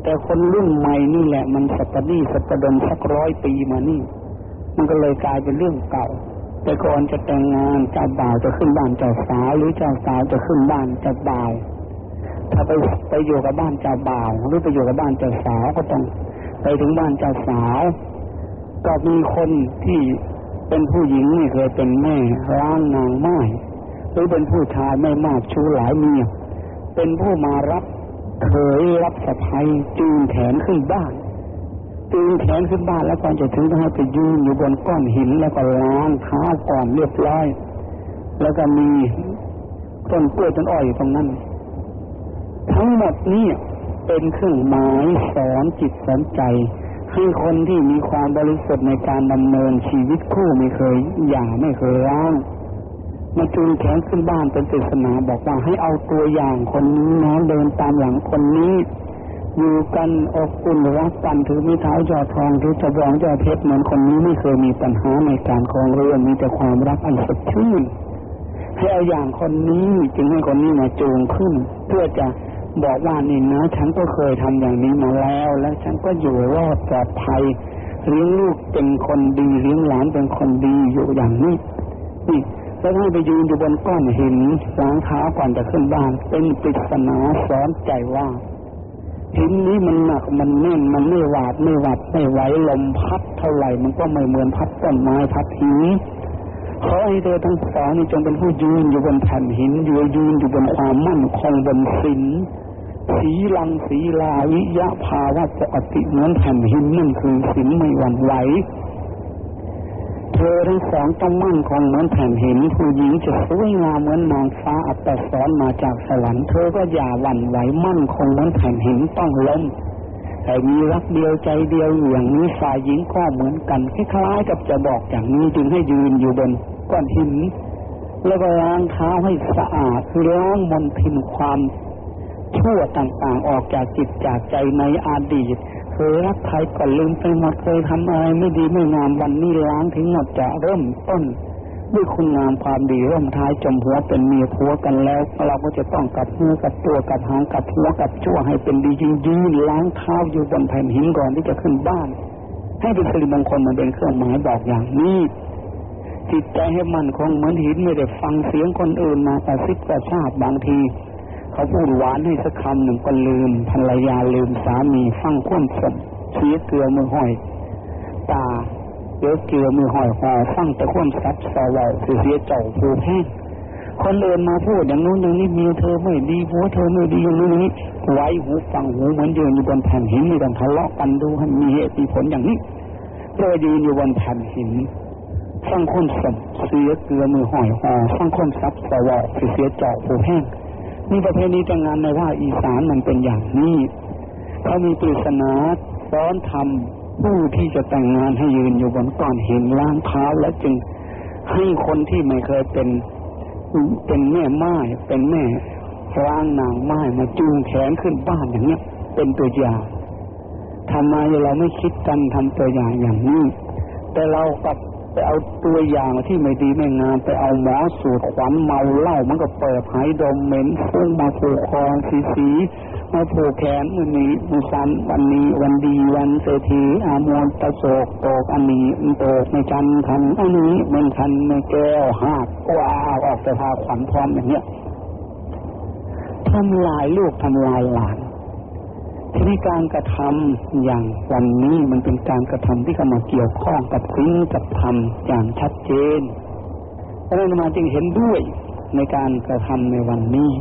แต่คนรุ่นใหม่นี่แหละมันสัปดีสัปดนสักร้อยปีมานี่ มันก็เลยกลายเป็นเรื่องเก่า แต่ก่อนจะแต่งงานเจ้าบ่าวจะขึ้นบ้านเจ้าสาวหรือเจ้าสาวจะขึ้นบ้านเจ้าบ่าว ถ้าไปไปอยู่กับบ้านเจ้าบ่าวหรือไปอยู่กับบ้านเจ้าสาวก็ต้องไปถึงบ้านเจ้าสาวก็มีคนที่เป็นผู้หญิงนี่เคยเป็นแม่ร้างนางไม้ หรือเป็นผู้ชายไม่มากชูหลายเมียเป็นผู้มารับเคยรับสะพายจูงแขนขึ้นบ้านจูงแขนขึ้นบ้านแล้วก่อนจะถึงก็ให้ไปยืนอยู่บนก้อนหินแล้วก็ล้างเท้าก่อนเรียบร้อย แล้วก็มีต้นกล้วยต้นอ้อยอยู่ตรงนั้น ทั้งหมดนี้เป็นเครื่องหมายสอนจิตสอนใจให้คนที่มีความบริสุทธิ์ในการดำเนินชีวิตคู่ไม่เคย อย่าไม่เคยร้าง มาจูงแขนขึ้นบ้านเป็นศาสนาบอกว่าให้เอาตัวอย่างคนนี้นะเดินตามหลังคนนี้ อยู่กันอบอุ่นรักกันถือมีเท้ายอดทองถือจะบองยอดเพชรเหมือนคนนี้ไม่เคยมีปัญหาในการครองเรือนมีแต่ความรักอันสดชื่นให้เอาอย่างคนนี้จึงให้คนนี้มาจูงขึ้น เพื่อจะบอกว่านี่นะฉันก็เคยทำอย่างนี้มาแล้ว และฉันก็อยู่รอดปลอดภัยเลี้ยงลูกเป็นคนดีเลี้ยงหลานเป็นคนดีอยู่อย่างนี้นี่ แล้วให้ไปยืนอยู่บนก้อนหินล้างเท้าก่อนจะขึ้นบ้าน เป็นปริศนาสอนใจว่าหินนี้มันหนักมันแน่นมันไม่หวาดไม่หวัดไม่ไหวลมพัดเท่าไหร่มันก็ไม่เหมือนพัดต้นไม้พัดหินขอให้เธอทั้งสองนี่จงเป็นผู้ยืนอยู่บนแผ่นหินอยู่ยืนอยู่บนความมั่นคงบนศีลสีลังสีลาวิยะภาวะปกติเหมือนแผ่นหินนั่นคือศีลไม่หวั่นไหว เธอทั้งสองต้องมั่นคงเหมือนแผ่นหินผู้หญิงจะสวยงามเหมือนนางฟ้าอัปสอนมาจากสวรรค์เธอก็อย่าหวั่นไหวมั่นคงเหมือนแผ่นหินต้องล้มแต่มีรักเดียวใจเดียวอย่างนี้ฝ่ายหญิงก็เหมือนกันคล้ายๆกับจะบอกอย่างนี้จึงให้ยืนอยู่บนก้อนหินแล้วก็ล้างเท้าให้สะอาดคือล้างมลทินความชั่วต่างๆออกจากจิตจากใจในอดีต เคยรักใครก็ลืมไปหมดเคยทำอะไรไม่ดีไม่งามวันนี้ล้างทิ้งหมดจะเริ่มต้นด้วยคุณงามความดีริ่มท้ายจมหัวเป็นเมียผัวกันแล้ว เราก็จะต้องกับมือกับตัวกับหางกับหัวกับชั่วให้เป็นดีจริงๆล้างเท้าอยู่บนแผ่นหินก่อนที่จะขึ้นบ้าน ให้เป็นสิริมงคลมันเป็นเครื่องหมายบอกอย่างนี้จิตใจให้มันคงเหมือนหินไม่ได้ฟังเสียงคนอื่นมาแต่ซิกแต่าบบางที เขาพูดหวานให้สักคำหนึ่งก็ลืมภรรยาลืมสามีฟังข้นสมเสียเกลือมือห้อย ตาเสียเกลือมือห้อยหอฟังแต่ข้นซัดสวาเสียเจ้าผูแห้งคนเดินมาพูดอย่างนู้นอย่างนี้เมียเธอไม่ดีผัวเธอไม่ดีอย่างนู้นอย่างนี้ไว้หูฟังหูเหมือนยืนอยู่บนแผ่นหินมีกันทะเลาะกันดูให้มีเหตุมีผลอย่างนี้เพื่อยืนอยู่บนแผ่นหินฟังคนสมเสียเกลือมือห้อยหอฟังคนซับสวาเสียเจ้าผูแห้ง นี่ประเพณีแต่งงานในภาคอีสานมันเป็นอย่างนี้เขามีปริศนาซ้อนทำผู้ที่จะแต่งงานให้ยืนอยู่บนก้อนหินล้างเท้าแล้วจึงให้คนที่ไม่เคยเป็นเป็นแม่ไม้เป็นแม่ร่างนางไม้มาจูงแขนขึ้นบ้านอย่างเนี้ย เป็นตัวอย่างทำไมเราไม่คิดกันทำตัวอย่างอย่างนี้ แต่เรากับ ไปเอาตัวอย่างที่ไม่ดีไม่งามไปเอาหมอสูตรขวัญเมาเหล้ามันก็เปิดหายดมเหม็นฟุ้งมาผูกคอสีสีมาผูกแขนมันนี้มุสันวันนี้วันดีวันเศรษฐีอามวนตะโศกโตกอันนี้มันโตกในจันทันอันนี้มันทันในแก้วหักว้าออกจะพาขวัญพร้อมอย่างเนี้ยทำลายลูกทำลายหลาน ทีนี้การกระทำอย่างวันนี้มันเป็นการกระทำที่เข้ามาเกี่ยวข้องกับสิ่งกับธรรมอย่างชัดเจนพระนั้นมาจึงเห็นด้วยในการกระทำในวันนี้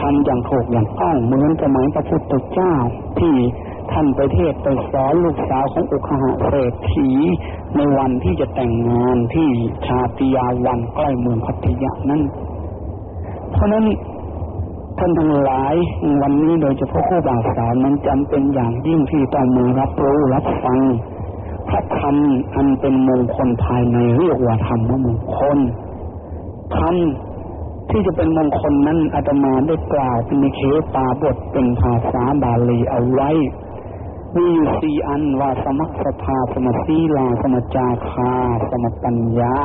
ทำอย่างถูกอย่างต้องเหมือนสมัยพระพุทธเจ้าที่ท่านไปเทศไปสอนลูกสาวของอุคหะเศรษฐีในวันที่จะแต่งงานที่ชาติยาวันใกล้เมืองพัทยานั้น เพราะนั้น ท่านทั้งหลายวันนี้โดยเฉพาะผู้บ่าวสาวนั้นจำเป็นอย่างยิ่งที่ต้องมือรับรู้รับฟังพระธรรมอันเป็นมงคลภายในเรียกว่าธรรมมงคลธรรมที่จะเป็นมงคลนั้นอาตมาได้กล่าวเป็นเคปาบทเป็นภาษาบาลีเอาไว้ มีอยู่สี่อันว่าสมัคสภาสมสีลาสมจาคา สมปัญญา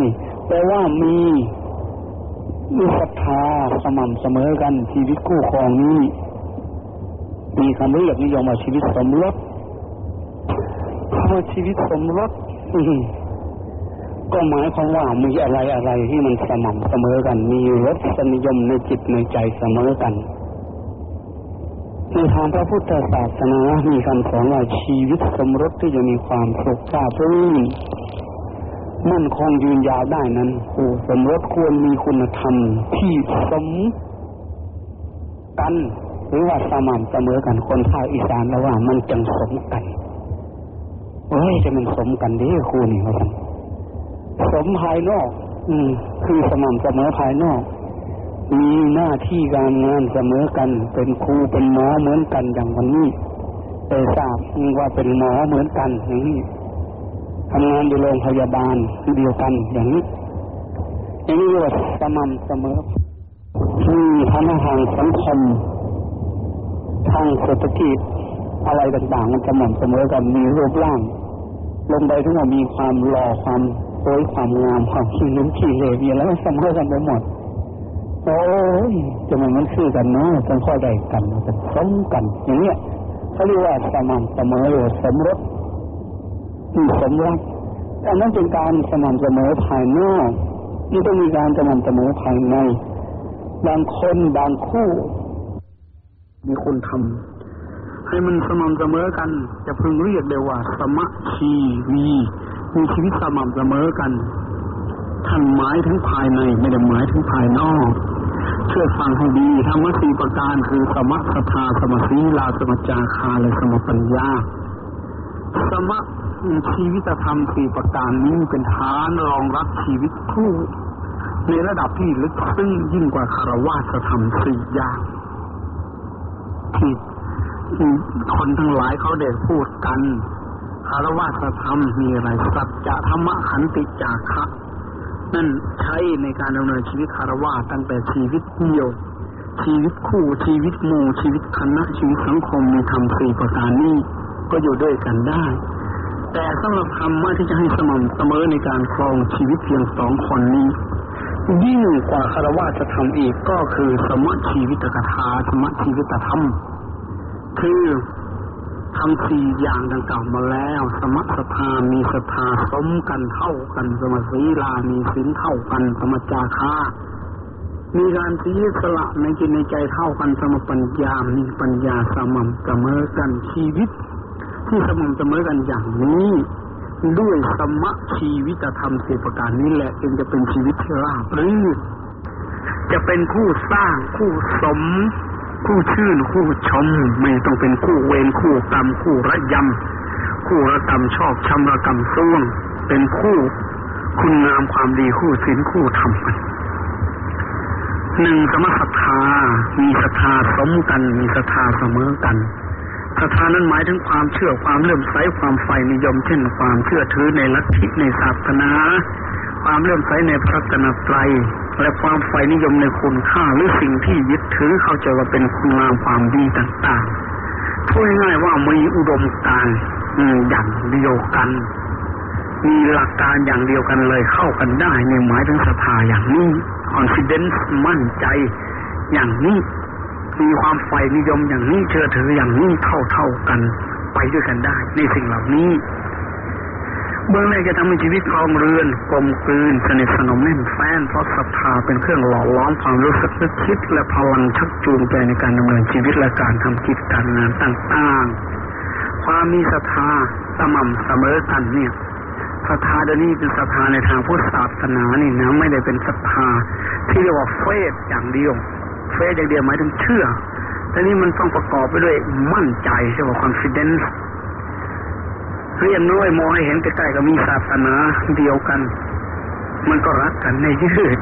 นี่แปลว่ามี มีศรัทธาสม่ำเสมอกันชีวิตคู่ครองนี้ มีคำเรียกนิยมว่าชีวิตสมรสคำว่าชีวิตสมรสก็หมายความว่ามีอะไรอะไรที่มันสม่ำเสมอกัน มีรสนิยมในจิตในใจเสมอกันในทางพระพุทธศาสนามีคำสอนว่าชีวิตสมรสที่จะมีความสุขกาพื้น มั่นคงยืนยาวได้นั้นคู่สมรสควรมีคุณธรรมที่สมกัน หรือว่าสม่ำเสมอกันคนภาคอีสานแล้วว่า มันจังสมกันเฮ้ยจะมันสมกันดิคู่นี่ว่าสันสมภายนอก อืม คือสม่ำเสมอภายนอก มีหน้าที่การงานเสมอกัน เป็นครูเป็นหมอเหมือนกันอย่างวันนี้แต่ทราบว่าเป็นหมอเหมือนกันอย่างนี้ ทำงานอยู่โรงพยาบาลเดียวกันอย่างนี้อย่างนี้เรียกว่าสม่ำเสมอที่ทำให้ทางสังคมทางเศรษฐกิจอะไรต่างๆ มันจะหม่นเสมอกันมีรูปร่าง ลงไปทั้งหมดมีความหล่อความสวยความงามความขี้ลุ้มขี้เหร่มีอะไรเสมอกันไปหมดโอ้ยจะมันมันคือกันเนาะจนข้อใดกันจะสมกันอย่างเนี้ยเขาเรียกว่าสม่ำเสมอหรือสมรส มีสมรักอันนั้นเป็นการสม่ำเสมอภายนอกนี่ต้องมีการสม่ำเสมอภายใน บางคนบางคู่ มีคนทำให้มันสม่ำเสมอกัน จะพึงเรียกได้ว่า สมะชีวีมีชีวิตสม่ำเสมอกันท่านหมายถึงภายในไม่ได้หมายถึงภายนอก เชื่อฟังให้ดีธรรมสี่ประการคือ สมะสทาสมสีลาสมจาคาและสมปัญญา สมะชีวิตธรรมสี่ประการนี้เป็นฐานรองรับชีวิตคู่ในระดับที่ลึกซึ้งยิ่งกว่าคารวะธรรมสี่อย่างที่คนทั้งหลายเขาได้พูดกันคารวะธรรมมีอะไรสัจจะธรรมะขันติจาคะนั่นใช้ในการดำเนินชีวิตคารวะตั้งแต่ชีวิตเดียว ชีวิตคู่ชีวิตหมู่ชีวิตคณะชีวิตสังคมมีธรรมสี่ประการนี้ ก็อยู่ด้วยกันได้ แต่สำหรับธรรมะที่จะให้สม่ำเสมอในการครองชีวิตเพียงสองคนนี้ ยิ่งกว่าคารวะจะทำอีกก็คือสมชีวิตกถาสมชีวิตธรรม คือทำสี่อย่างดังกล่าวมาแล้ว สมศรัทธามีศรัทธาสมกันเท่ากัน สมศีลามีศีลเท่ากัน สมจาคามีการสีสละในจิตในใจเท่ากันสมปัญญามีปัญญาสม่ำเสมอกันชีวิต ที่สม่ำเสมอกันอย่างนี้ ด้วยสมะชีวิตธรรมสี่ประการนี้แหละจึงจะเป็นชีวิตที่ราบรื่นจะเป็นคู่สร้างคู่สม คู่ชื่น คู่ชม ไม่ต้องเป็นคู่เวรคู่กรรม คู่ระยำคู่ระกรรมชอบชำระกรรมซ่วง เป็นคู่คุณงามความดีคู่ศีลคู่ธรรมหนึ่งสมศรัทธามีศรัทธาสมกัน มีศรัทธาเสมอกัน ศรัทธานั้นหมายถึงความเชื่อความเลื่อมใสความใฝ่นิยม เช่น ความเชื่อถือในลัทธิในศาสนา ความเลื่อมใสในพระตนตรัยและความใฝ่นิยมในคุณค่าหรือสิ่งที่ยึดถือเข้าใจว่าเป็นคุณงามความดีต่างๆพูดง่ายว่ามีอุดมการณ์อย่างเดียวกัน มีหลักการอย่างเดียวกันเลยเข้ากันได้ในหมายถึงศรัทธาอย่างนี้ confidence มั่นใจอย่างนี้ มีความใฝ่นิยมอย่างนี้เชื่อถืออย่างนี้เท่าเท่ากัน ไปด้วยกันได้ ในสิ่งเหล่านี้ เบื้องแรกจะทำให้ชีวิตครองเรือนกลมกลืนสนิทสนมแน่นแฟ้นเพราะศรัทธาเป็นเครื่องหล่อล้อมความรู้สึกนึกคิด และพลังชักจูงใจในการดำเนินชีวิตและการทำกิจการงานต่างๆ ความมีศรัทธาสม่ำเสมอกันเนี่ยศรัทธาเดี๋ยวนี้เป็นศรัทธาในทางพุทธศาสนานี่นะไม่ได้เป็นศรัทธาที่เรียกว่าเฟสอย่างเดียว เฟสอย่างเดียวหมายถึงเชื่อแต่นี่มันต้องประกอบไปด้วยมั่นใจใช่ไหม confidence เรียนน้อยมองให้เห็นใกล้ๆก็มีศาสนาเดียวกัน มันก็รักกันในยืด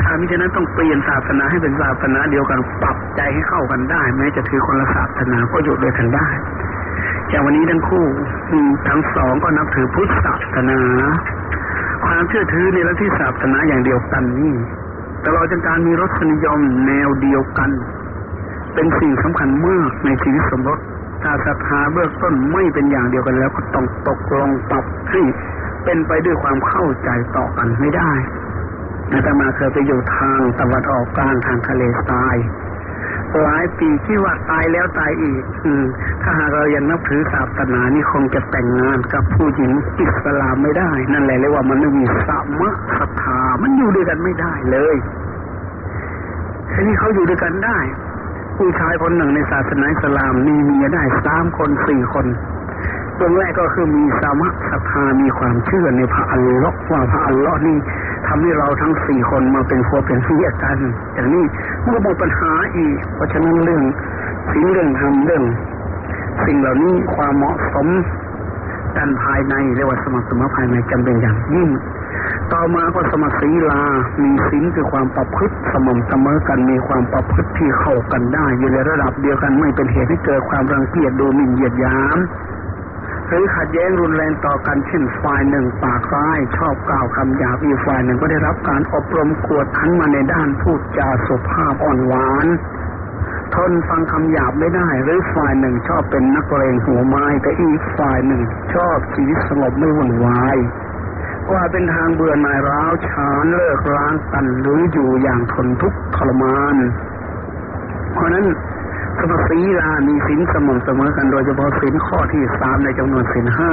ถ้ามิฉะนั้นต้องเปลี่ยนศาสนาให้เป็นศาสนาเดียวกัน ปรับใจให้เข้ากันได้ แม้จะถือคนละศาสนาก็อยู่ด้วยกันได้จากวันนี้ทั้งคู่ทั้งสองก็นับถือพุทธศาสนา ความเชื่อถือในลัทธิศาสนาอย่างเดียวกันนี่ ต่เราจะการมีรสนิยมแนวเดียวกัน เป็นสิ่งสำคัญมากในชีวิตสมรสถ้าศรัทธาเบื้องต้นไม่เป็นอย่างเดียวกันแล้วก็ต้องตกลงปรับให้เป็นไปด้วยความเข้าใจต่อกันไม่ได้อาตมาเคยไปอยู่ทางตะวันออกกลางทางทะเลทรายหลายปีที่ว่าตายแล้วตายอีก อืม ถ้าหากเรายังนับถือศาสนานี่คงจะแต่งงานกับผู้หญิงอิสลามไม่ได้ นั่นแหละเรียกว่ามันไม่มีสามะศรัทธา มันอยู่ด้วยกันไม่ได้เลยทีนี้เขาอยู่ด้วยกันได้ ผู้ชายคนหนึ่งในศาสนาอิสลามมีเมียได้สามคนสี่คนตรงแรกก็คือมีสามะศรัทธามีความเชื่อในพระอัลลอฮ์ว่าพระอัลลอฮ์นี่ทำให้เราทั้งสี่คนมาเป็นผัวเป็นเมียกัน อย่างนี้มันก็หมดปัญหาอีก เพราะฉะนั้นเรื่องสิ่งเรื่องทำเรื่อง สิ่งเหล่านี้ความเหมาะสมกันภายในเรียกว่าสมรรถภายในจำเป็นอย่างยิ่ง ต่อมาก็สมาศีลา มีศีลคือความประพฤติสม่ำเสมอกัน มีความประพฤติที่เข้ากันได้ อยู่ในระดับเดียวกันไม่เป็นเหตุให้เกิดความรังเกียจดูหมิ่นเหยียดหยามหรือขัดแย้งรุนแรงต่อกันเช่นฝ่ายหนึ่งปากร้าย ชอบกล่าวคำหยาบอีกฝ่ายหนึ่งก็ได้รับการอบรมกวดขันมาในด้านพูดจาสุภาพอ่อนหวาน ทนฟังคำหยาบไม่ได้ หรือฝ่ายหนึ่งชอบเป็นนักเลงหัวไม้แต่อีกฝ่ายหนึ่งชอบชีวิตสงบไม่วุ่นวาย ว่าเป็นทางเบื่อหน่ายร้าวฉานเลิกร้างกันหรืออยู่อย่างทนทุกข์ทรมาน เพราะนั้นสมศีลามีสินสม่ำเสมอกันโดยเฉพาะสินข้อที่สามในจำนวนสินห้า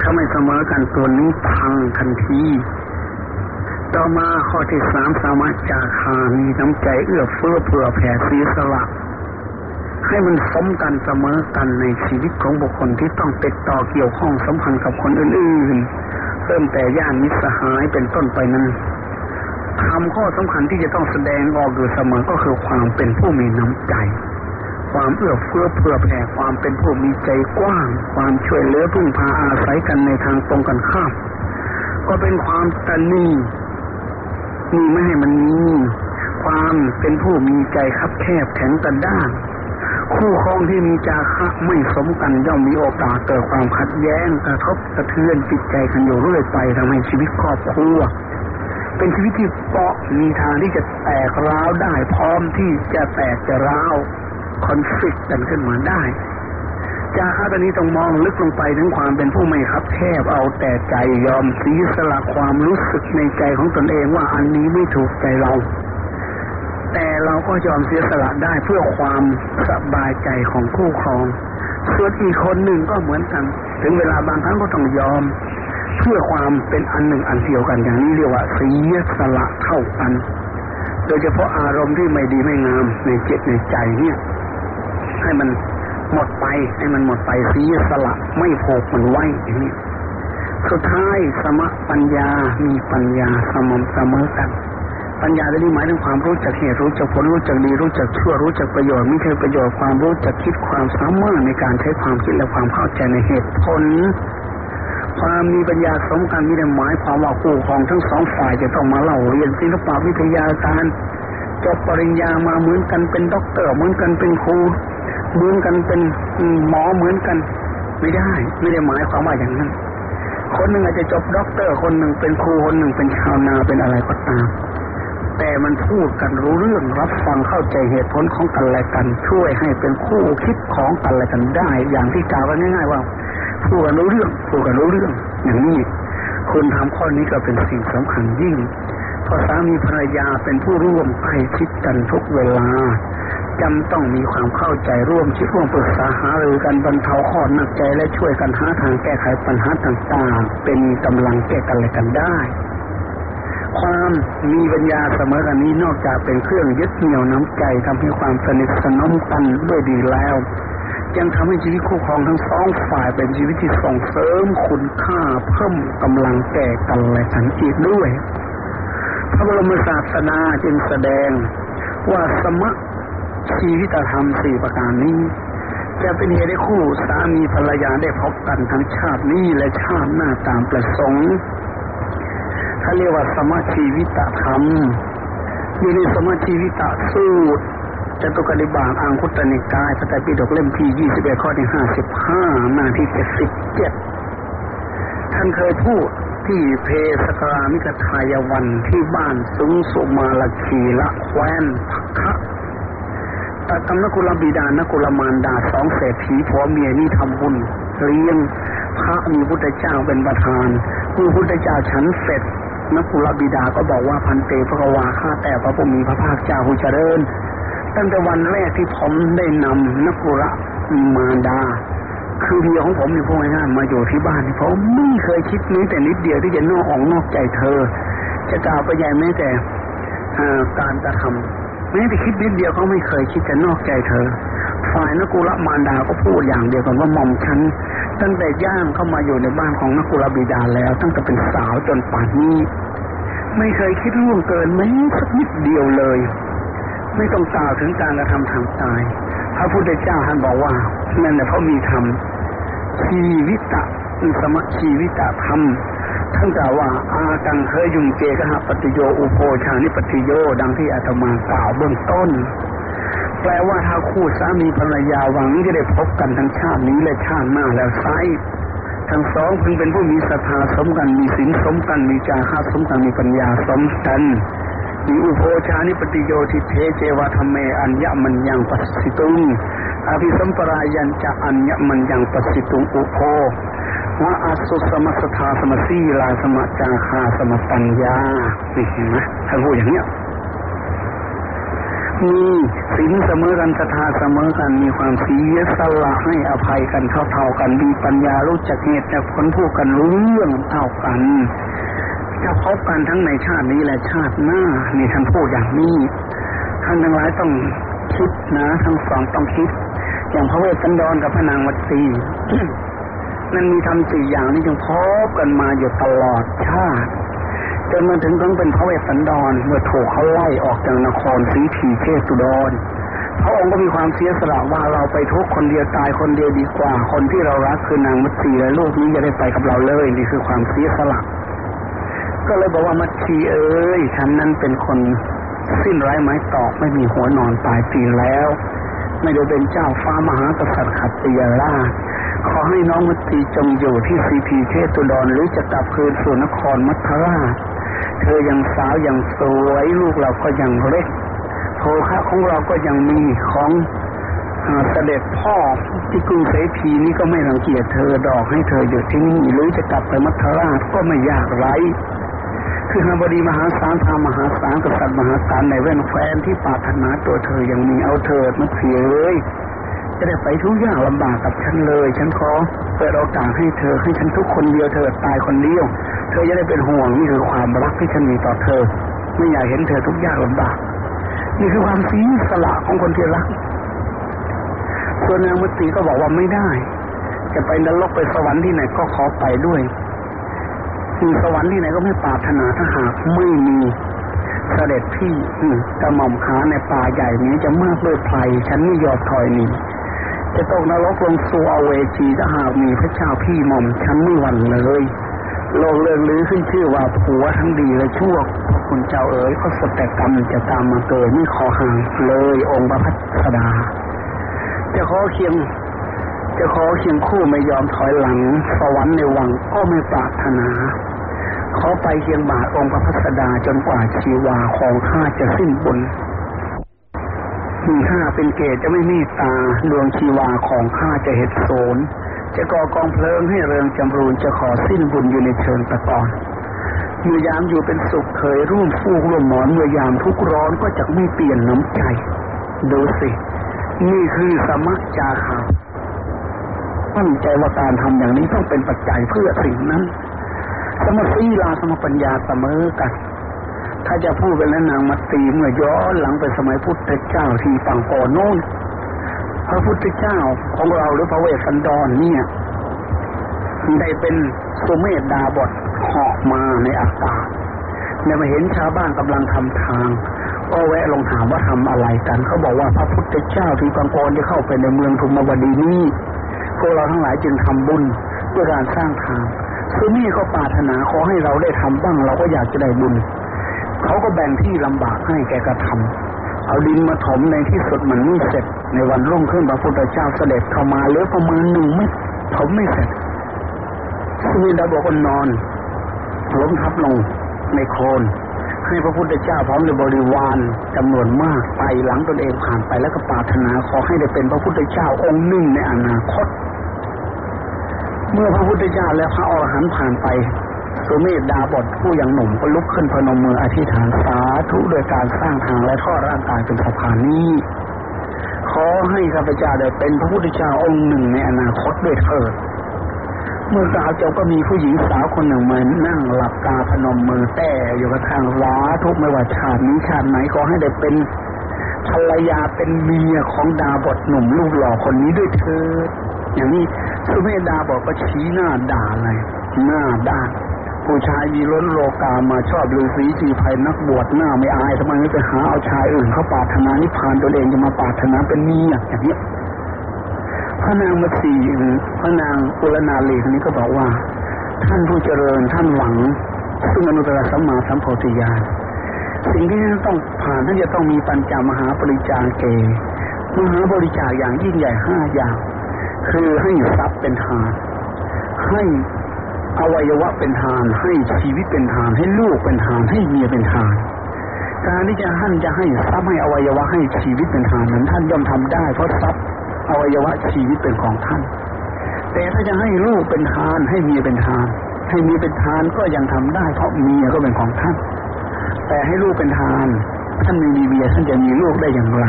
ถ้าไม่เสมอกันตัวนี้พังทันทีต่อมาข้อที่สามสามารถจาคามีน้ำใจเอื้อเฟื้อเผื่อแผ่ศีสละ ให้มันสมกันเสมอกันในชีวิตของบุคคลที่ต้องติดต่อเกี่ยวข้องสัมพันธ์กับคนอื่นๆ เริ่มแต่ญาติมิตรสหายเป็นต้นไปนั้นคำข้อสำคัญที่จะต้องแสดงออกอยู่เสมอก็คือความเป็นผู้มีน้ำใจ ความเอื้อเฟื้อเผื่อแผ่ความเป็นผู้มีใจกว้าง ความช่วยเหลือพึ่งพาอาศัยกันในทางตรงกันข้าม ก็เป็นความตนีมีไม่ให้มันมีความเป็นผู้มีใจคับแคบแข็งกระด้าง คู่ครองที่มีจาคะไม่สมกันย่อมมีโอกาสเกิดความขัดแย้งกระทบกระเทือนจิตใจกันอยู่เรื่อยไปทำให้ชีวิตครอบครัวเป็นชีวิตที่เปาะมีทางที่จะแตกร้าวได้พร้อมที่จะแตกจะร้าวคอนฟ lict กันขึ้นมาได้จาคะตอนนี้ต้องมองลึกลงไปถึงความเป็นผู้ไม่คับแคบเอาแต่ใจยอมสีสละความรู้สึกในใจของตนเองว่าอันนี้ไม่ถูกใจเรา แต่เราก็ยอมเสียสละได้เพื่อความสบายใจของคู่ครอง ส่วนอีกคนหนึ่งก็เหมือนกัน ถึงเวลาบางครั้งก็ต้องยอม เพื่อความเป็นอันหนึ่งอันเดียวกันอย่างนี้เรียกว่าเสียสละเท่ากัน โดยเฉพาะอารมณ์ที่ไม่ดีไม่งามในจิตในใจเนี่ย ให้มันหมดไปให้มันหมดไปเสียสละไม่โผูกมันไว้อย่างนี้สุดท้ายสมะปัญญามีปัญญาสม่ำเสมอกัน ปัญญาได้หมายถึงความรู้จักเหตุรู้จักผลรู้จักดีรู้จักชั่วรู้จักประโยชน์ไม่ใช่ประโยชน์ความรู้จักคิดความสามารถในการใช้ความคิดและความเข้าใจในเหตุผลความมีปัญญาสมกันมีแต่หมายความว่าคู่ของทั้งสองฝ่ายจะต้องมาเล่าเรียนศิลปวิทยาการจบปริญญามาเหมือนกันเป็นด็อกเตอร์เหมือนกันเป็นครูเหมือนกันเป็นหมอเหมือนกัน ไม่ได้ ไม่ได้หมายความว่าอย่างนั้น คนหนึ่งอาจจะจบด็อกเตอร์คนหนึ่งเป็นครูคนหนึ่งเป็นชาวนาเป็นอะไรก็ตาม แต่มันพูดกันรู้เรื่องรับฟังเข้าใจเหตุผลของกันและกัน ช่วยให้เป็นคู่คิดของกันและกันได้ อย่างที่กล่าวกันง่าย ๆ ว่าพูดกันรู้เรื่องพูดกันรู้เรื่อง อย่างนี้คุณทำข้อนี้ก็เป็นสิ่งสำคัญยิ่งเพราะสามีภรรยาเป็นผู้ร่วมใกล้ชิดกันทุกเวลาจำต้องมีความเข้าใจร่วมคิดร่วมปรึกษาหารือกันบรรเทาข้อหนักใจและช่วยกันหาทางแก้ไขปัญหาต่างๆ เป็นกำลังแก้กันและกันได้ ความมีปัญญาเสมอกันนี้นอกจากเป็นเครื่องยึดเหนี่ยวน้ำใจทำให้ความสนิทสนมกันด้วยดีแล้วยังทำให้ชีวิตคู่ครองทั้งสองฝ่ายเป็นชีวิตที่ส่งเสริมคุณค่าเพิ่มกำลังแก่กันและกันอีกด้วย พระบรมศาสนาจึงแสดงว่าสมะชีวิตธรรมสี่ประการนี้ จะเป็นเหตุให้คู่สามีภรรยาได้พบกันทั้งชาตินี้และชาติหน้าตามประสงค์ เขาเรียกว่าสมาชีวิตธรรม อยู่ในสมาชีวิตสูตรจตุกนิบาตอังคุตนิกายพระไตรปิฎกเล่มที่ยี่สิบเอ็ดข้อที่ห้าสิบห้าหน้าที่เจ็ดสิบเจ็ดท่านเคยพูดที่เพสกรามิกทายวันที่บ้านสุงสุมาลคีละแควนพักคะตากรรมนกุลบิดานกุลมารดาสองเศรษฐีผัวเมียนี่ทำบุญเลี้ยงพระมีพุทธเจ้าเป็นประธานเมื่อพุทธเจ้าฉันเสร็จ นักุลบิดาก็บอกว่าพันเตพระวาข้าแต่พระพุทธมีพระภาคเจ้าผู้เจริญ ตั้งแต่วันแรกที่ผมได้นำนักุลมารดา คือเมียของผมมีพวกง่ายมาอยู่ที่บ้านผมไม่เคยคิดนี้แต่นิดเดียวที่จะนอกออกนอกใจเธอ จะกล่าวไปใหญ่แม้แต่การกระทำแม้แต่คิดนิดเดียวเขาไม่เคยคิดจะนอกใจเธอ ฝ่ายนักุลมารดาก็พูดอย่างเดียวกันว่าหม่อมฉัน ตั้งแต่ย่างเข้ามาอยู่ในบ้านของนักุลบิดาแล้ว ตั้งแต่เป็นสาวจนป่านนี้ ไม่เคยคิดล่วงเกินแม้สักนิดเดียวเลย ไม่ต้องกล่าวถึงการกระทำทางตาย พระพุทธเจ้าท่านบอกว่า นั่นแหละเพราะมีธรรมชีวิตะสมชีวิตะธรรมท่านกล่าวว่า อากังเคยยุงเจกหปฏิโยอุโพชานิปฏิโยดังที่อาตมากล่าวเบื้องต้น แปลว่าถ้าคู่สามีภรรยาหวังจะได้พบกันทั้งชาตินี้และชาติหน้าแล้วไซทั้งสองพึงเป็นผู้มีศรัทธาสมกันมีศีลสมกันมีจาระสมกันมีปัญญาสมกันนิอุโพชานิปติโยทิเทเจวะธรรมเมอัญญมัญยังปัสสิตุงอภิสัมปรายัญจะอัญญมัญยังปัสสิตุงอุโพวะอัสุสมัสธาสมสีลาสมจาคาสมปัญญานี่เห็นไหมท่านพูดอย่างเนี้ย มีศีลเสมอกันศรัทธาเสมอกันมีความเสียสละให้อภัยกันเท่าๆกันมีปัญญารู้จักเหตุจากผลพูดกันรู้เรื่องเท่ากันจะพบกันทั้งในชาตินี้และชาติหน้านี่ท่านพูดอย่างนี้ท่านทั้งหลายต้องคิดนะทั้งสองต้องคิด อย่างพระเวสสันดรกับพระนางวัตตีนั่นมีทำสี่อย่างนี้จึงพบกันมาอยู่ตลอดชาติ จนมาถึงต้องเป็นพระเวสสันดรเมื่อถูกเขาไล่ออกจากนครสีถีเชตุดรพระองค์ก็มีความเสียสละว่าเราไปทุกคนเดียวตายคนเดียวดีกว่า คนที่เรารักคือนางมัตสีและลูกนี้จะได้ไปกับเราเลยนี่คือความเสียสละก็เลยบอกว่ามัตสีเอ้ยฉันนั้นเป็นคนสิ้นไร้ไม้ตอกไม่มีหัวนอนตายปีแล้ว ไม่ได้เป็นเจ้าฟ้ามหากษัตริย์ขัตติยราชขอให้น้องมัตสีจงอยู่ที่สีพีเทตุดรหรือจะกลับคืนสู่นครมัทราช เธอยังสาวยังสวยลูกเราก็ยังเล็กโภคะของเราก็ยังมีของเสด็จพ่อที่กรุงเสพีนี้ก็ไม่รังเกียจเธอดอกให้เธออยู่ที่นี่หรือจะกลับไปมัทราชก็ไม่ยากไรคือฮาบดีมหาศาลพามหาศาลกษัตริย์มหาศาลในแว่นแฟนที่ปรารถนาตัวเธอยังมีเอาเธอมาเสียเลย จะได้ไปทุกอย่างลำบากกับฉันเลย ฉันขอเปิดโอกาสให้เธอให้ฉันทุกคนเดียวเธอตายคนเดียว เธอจะได้เป็นห่วงนี่คือความรักที่ฉันมีต่อเธอ ไม่อยากเห็นเธอทุกอย่างลำบาก นี่คือความสีสละของคนที่รักส่วนนางมุตีก็บอกว่าไม่ได้ จะไปนรกไปสวรรค์ที่ไหนก็ขอไปด้วยมีสวรรค์ที่ไหนก็ไม่ปรารถนาถ้าหากไม่มีเสด็จพี่กระหม่อมขาในป่าใหญ่นี้จะมากด้วยไพรฉันไม่ยอมถอยหนี จะตกนรกลงสู่อเวจีถ้าหากมีพระเจ้าพี่หม่อมฉันไม่หวั่นเลยโลกเรื่องลือขึ้นชื่อว่าผัวทั้งดีและชั่วพระคุณเจ้าเอ๋ยก็สแต่กรรมจะตามมาเกิดไม่ขอห่างเลยองค์พระพัสดา จะขอเคียง จะขอเคียงคู่ไม่ยอมถอยหลัง สวรรค์ในวังก็ไม่ปรารถนา ขอไปเคียงบาทองค์พระพัสดาจนกว่าชีวาของข้าจะสิ้นบุญ ข้าเป็นเกศจะไม่มีตาดวงชีวาของข้าจะเหตุโสนจะก่อกองเพลิงให้เริงจำรูนจะขอสิ้นบุญอยู่ในเชิงตะกอนเมื่อยามอยู่เป็นสุขเคยร่วมฟูกร่วมหมอนเมื่อยามทุกร้อนก็จะไม่เปลี่ยนน้ำใจ ดูสิ นี่คือสมัคจาขาตั้งใจว่าการทำอย่างนี้ต้องเป็นปัจจัยเพื่อสิ่งนั้น สมศีลาสมปัญญาเสมอกัน ถ้าจะพูดเป็นแล้วนางมัตตีเมื่อย้อนหลังไปสมัยพุทธเจ้าที่ฝั่งโอโน้นพระพุทธเจ้าของเราหรือพระเวสสันดรเนี่ยได้เป็นสุเมธดาบทเหาะมาในอากาศเนี่ยมาเห็นชาวบ้านกำลังทำทาง ก็แวะลงถามว่าทำอะไรกัน เขาบอกว่าพระพุทธเจ้าที่กังกรจะเข้าไปในเมืองทุมวดีนี้พวกเราทั้งหลายจึงทำบุญเพื่อการสร้างทางคือนี่เขาปรารถนาขอให้เราได้ทำบ้าง เราก็อยากจะได้บุญ เขาก็แบ่งที่ลำบากให้แกกระทำเอาดินมาถมในที่สุดมันไม่เสร็จ ในวันรุ่งขึ้นพระพุทธเจ้าเสด็จเข้ามาเหลือประมาณหนึ่งไม่ถมไม่เสร็จสุวินดาบอกว่านอนล้มทับลงในโคลนให้พระพุทธเจ้าพร้อมด้วยบริวารจำนวนมากไปหลังตนเองผ่านไปแล้วก็ปรารถนาขอให้ได้เป็นพระพุทธเจ้าองค์หนึ่งในอนาคต เมื่อพระพุทธเจ้าและพระอรหันต์ผ่านไป สุเมธดาบทผู้ยังหนุ่มก็ลุกขึ้นพนมมืออธิษฐานสาธุโดยการสร้างทางและทอดร่างกายเป็นสะพานนี้ ขอให้ข้าพเจ้าได้เป็นพระพุทธเจ้าองค์หนึ่งในอนาคตด้วยเถิดเมื่อกล่าวจบก็มีผู้หญิงสาวคนหนึ่งมานั่งหลับตาพนมมือแต่อยู่กับทางว้าทุกไม่ว่าชาตินี้ชาติไหนขอให้ได้เป็นภรรยาเป็นเมียของดาบทหนุ่มลูกหล่อคนนี้ด้วยเถิดอย่างนี้สุเมธดาบอกก็ชี้หน้าด่าเลยหน้าด้าน ผู้ชายมีล้นโลกามาชอบฤาษีชีภัยนักบวชหน้าไม่อายทำไมไม่ไปหาเอาชายอื่นเขาปาถนานิพานตัวเองจะมาปาถนาเป็นเมียอย่างนี้พระนางมัตสีพระนางปุรนาลีคนนี้ก็บอกว่า ท่านผู้เจริญท่านหวังซึ่งอนุตตรสัมมาสัมโพธิญาณสิ่งที่ท่านต้องผ่านท่านจะต้องมีปัญจามหาบริจาเกมหาบริจาคอย่างยิ่งใหญ่ห้าอย่าง คือให้ทรัพย์เป็นทานให้ อวัยวะเป็นทานให้ชีวิตเป็นทานให้ลูกเป็นทานให้เมียเป็นทาน การที่จะท่านจะให้ทรัพย์ให้อวัยวะให้ชีวิตเป็นทานนั้นท่านย่อมทำได้เพราะทรัพย์อวัยวะชีวิตเป็นของท่าน แต่ถ้าจะให้ลูกเป็นทานให้เมียเป็นทาน ให้เมียเป็นทานก็ยังทำได้ เพราะเมียก็เป็นของท่าน แต่ให้ลูกเป็นทานท่านไม่มีเมียท่านจะมีลูกได้อย่างไร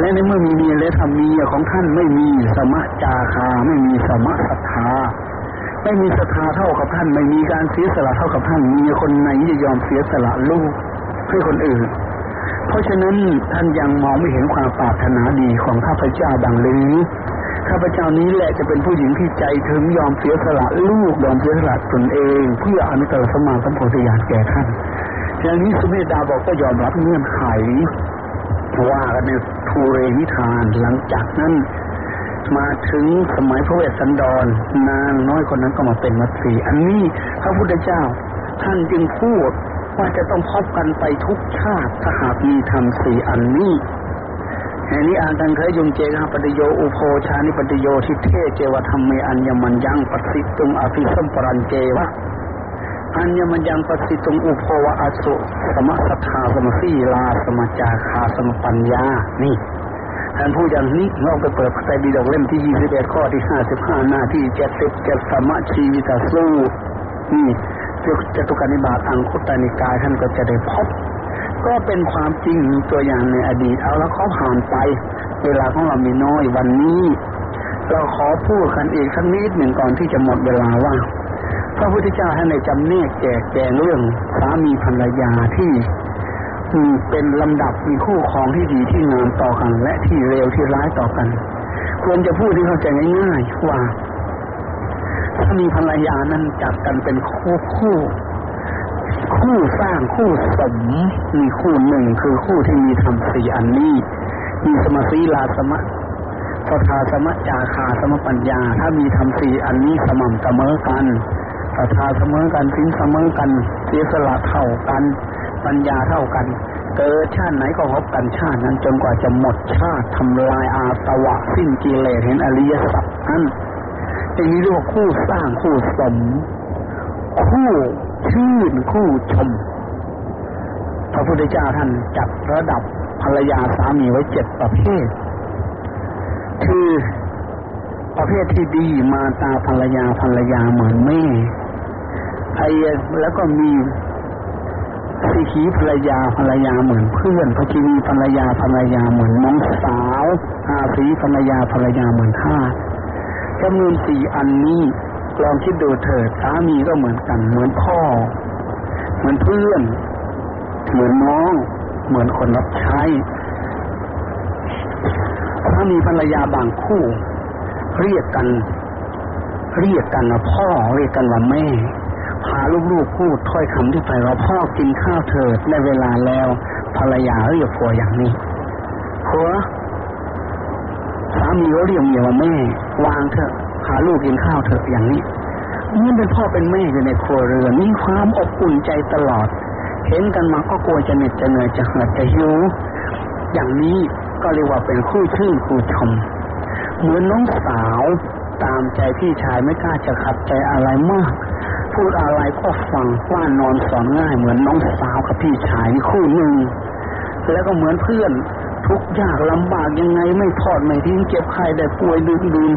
และในเมื่อมีเมียแล้วทำเมียของท่านไม่มีสมะจาคาไม่มีสมะศรัทธา ไม่มีศรัทธาเท่ากับท่าน ไม่มีการเสียสละเท่ากับท่าน มีคนไหนจะยอมเสียสละลูกให้คนอื่น เพราะฉะนั้นท่านยังมองไม่เห็นความปรารถนาดีของข้าพเจ้าดังหรือข้าพเจ้านี้แหละจะเป็นผู้หญิงที่ใจถึงยอมเสียสละลูกยอมเสียสละตนเอง เพื่ออนุตตรสมาสัมโพธิญาณแก่ท่านอย่างนี้สุเมธดาบอกก็ยอมรับเงื่อนไขว่ากันในทูเรนิทานหลังจากนั้น มาถึงสมัยพระเวสสันดร นางน้อยคนนั้นก็มาเป็นมัตสีอันนี้พระพุทธเจ้า ท่านจึงพูดว่าจะต้องพบกันไปทุกชาติถ้าหากมีธรรมสี่อันนี้แห่นี้อ่านกันเคยยงเจกาปฏิโยอุโพชานิปฏิโยทิเทเจวธรรมเมอัญญมันยังปฏิตุงอภิสัมปรันเจวะอัญญมันยังปฏิตุงอุโพวะอสุสมสัทธาสมสีลาสมจาคาสมปัญญานี่ ท่านพูดอย่างนี้เราไปเปิดพระไตรปิฎกเล่มที่ยี่สิบเอ็ดข้อที่ห้าสิบห้าหน้าที่เจ็ดสิบเจ็ดสมชีวิตสู้นี่จตุการนิบาตอังคุตานิกายท่านก็จะได้พบ ก็เป็นความจริงตัวอย่างในอดีตเอาแล้วเขาผ่านไป เวลาของเรามีน้อยวันนี้ เราขอพูดกันอีกสักนิดหนึ่งก่อนที่จะหมดเวลาว่า พระพุทธเจ้าท่านในจำเนกแจกแจงเรื่องสามีภรรยาที่ เป็นลำดับมีคู่ครองที่ดีที่งามต่อกัน และที่เร็วที่ร้ายต่อกัน ควรจะพูดที่เข้าใจง่ายๆว่าถ้ามีภรรยานั้นจัดกันเป็นคู่คู่ คู่สร้างคู่สมมีคู่หนึ่งคือคู่ที่มีธรรมสี่อันนี้ มีสมาสีลาสมะพทาสมะจาคาสมปัญญา ถ้ามีธรรมสี่อันนี้สม่ำเสมอกันศรัทธาเสมอกันสิ้นเสมอกันเสียสละเท่ากัน ปัญญาเท่ากัน เกิดชาติไหนก็พบกันชาตินั้นจนกว่าจะหมดชาติทำลายอาสวะสิ้นกิเลสเห็นอริยสัจนั้นอย่างนี้เรียกว่าคู่สร้างคู่สม คู่ชื่นคู่ชม พระพุทธเจ้าท่านจัดระดับภรรยาสามีไว้เจ็ดประเภท คือประเภทที่ดีมาตาภรรยาภรรยาเหมือนแม่ไอ้แล้วก็มี สีขีภรรยาภรรยาเหมือนเพื่อนพระชีวีภรรยาภรรยาเหมือนน้องสาวอาสีภรรยาภรรยาเหมือนท่าจำนวนสี่อันนี้ลองคิดดูเถิดสามีก็เหมือนกัน เหมือนพ่อ เหมือนเพื่อน เหมือนน้อง เหมือนคนรับใช้ถ้ามีภรรยาบางคู่ เรียกกัน เรียกกันว่าพ่อเรียกกันว่าแม่ ลูกๆพูดถ้อยคำที่ไปว่าพ่อกินข้าวเถิดในเวลาแล้ว ภรรยาเรียกผัวอย่างนี้ผัวสามีเขาเรียกเมียว่าแม่ วางเถอะหาลูกกินข้าวเถอะอย่างนี้นี่เป็นพ่อเป็นแม่อยู่ในครัวเรือนมีความอบอุ่นใจตลอด เห็นกันมาก็กลัวจะเหน็ดจะเหนื่อยจะเหือดจะหิวอย่างนี้ก็เรียกว่าเป็นคู่ชื่นคู่ชมเหมือนน้องสาวตามใจพี่ชายไม่กล้าจะขัดใจอะไรมาก พูดอะไรก็ฟังว่านอนสอนง่ายเหมือนน้องสาวกับพี่ชายคู่หนึ่ง แล้วก็เหมือนเพื่อน ทุกยากลำบากยังไงไม่ทอดไม่ทิ้งเจ็บไข้ได้ป่วยดืนดืน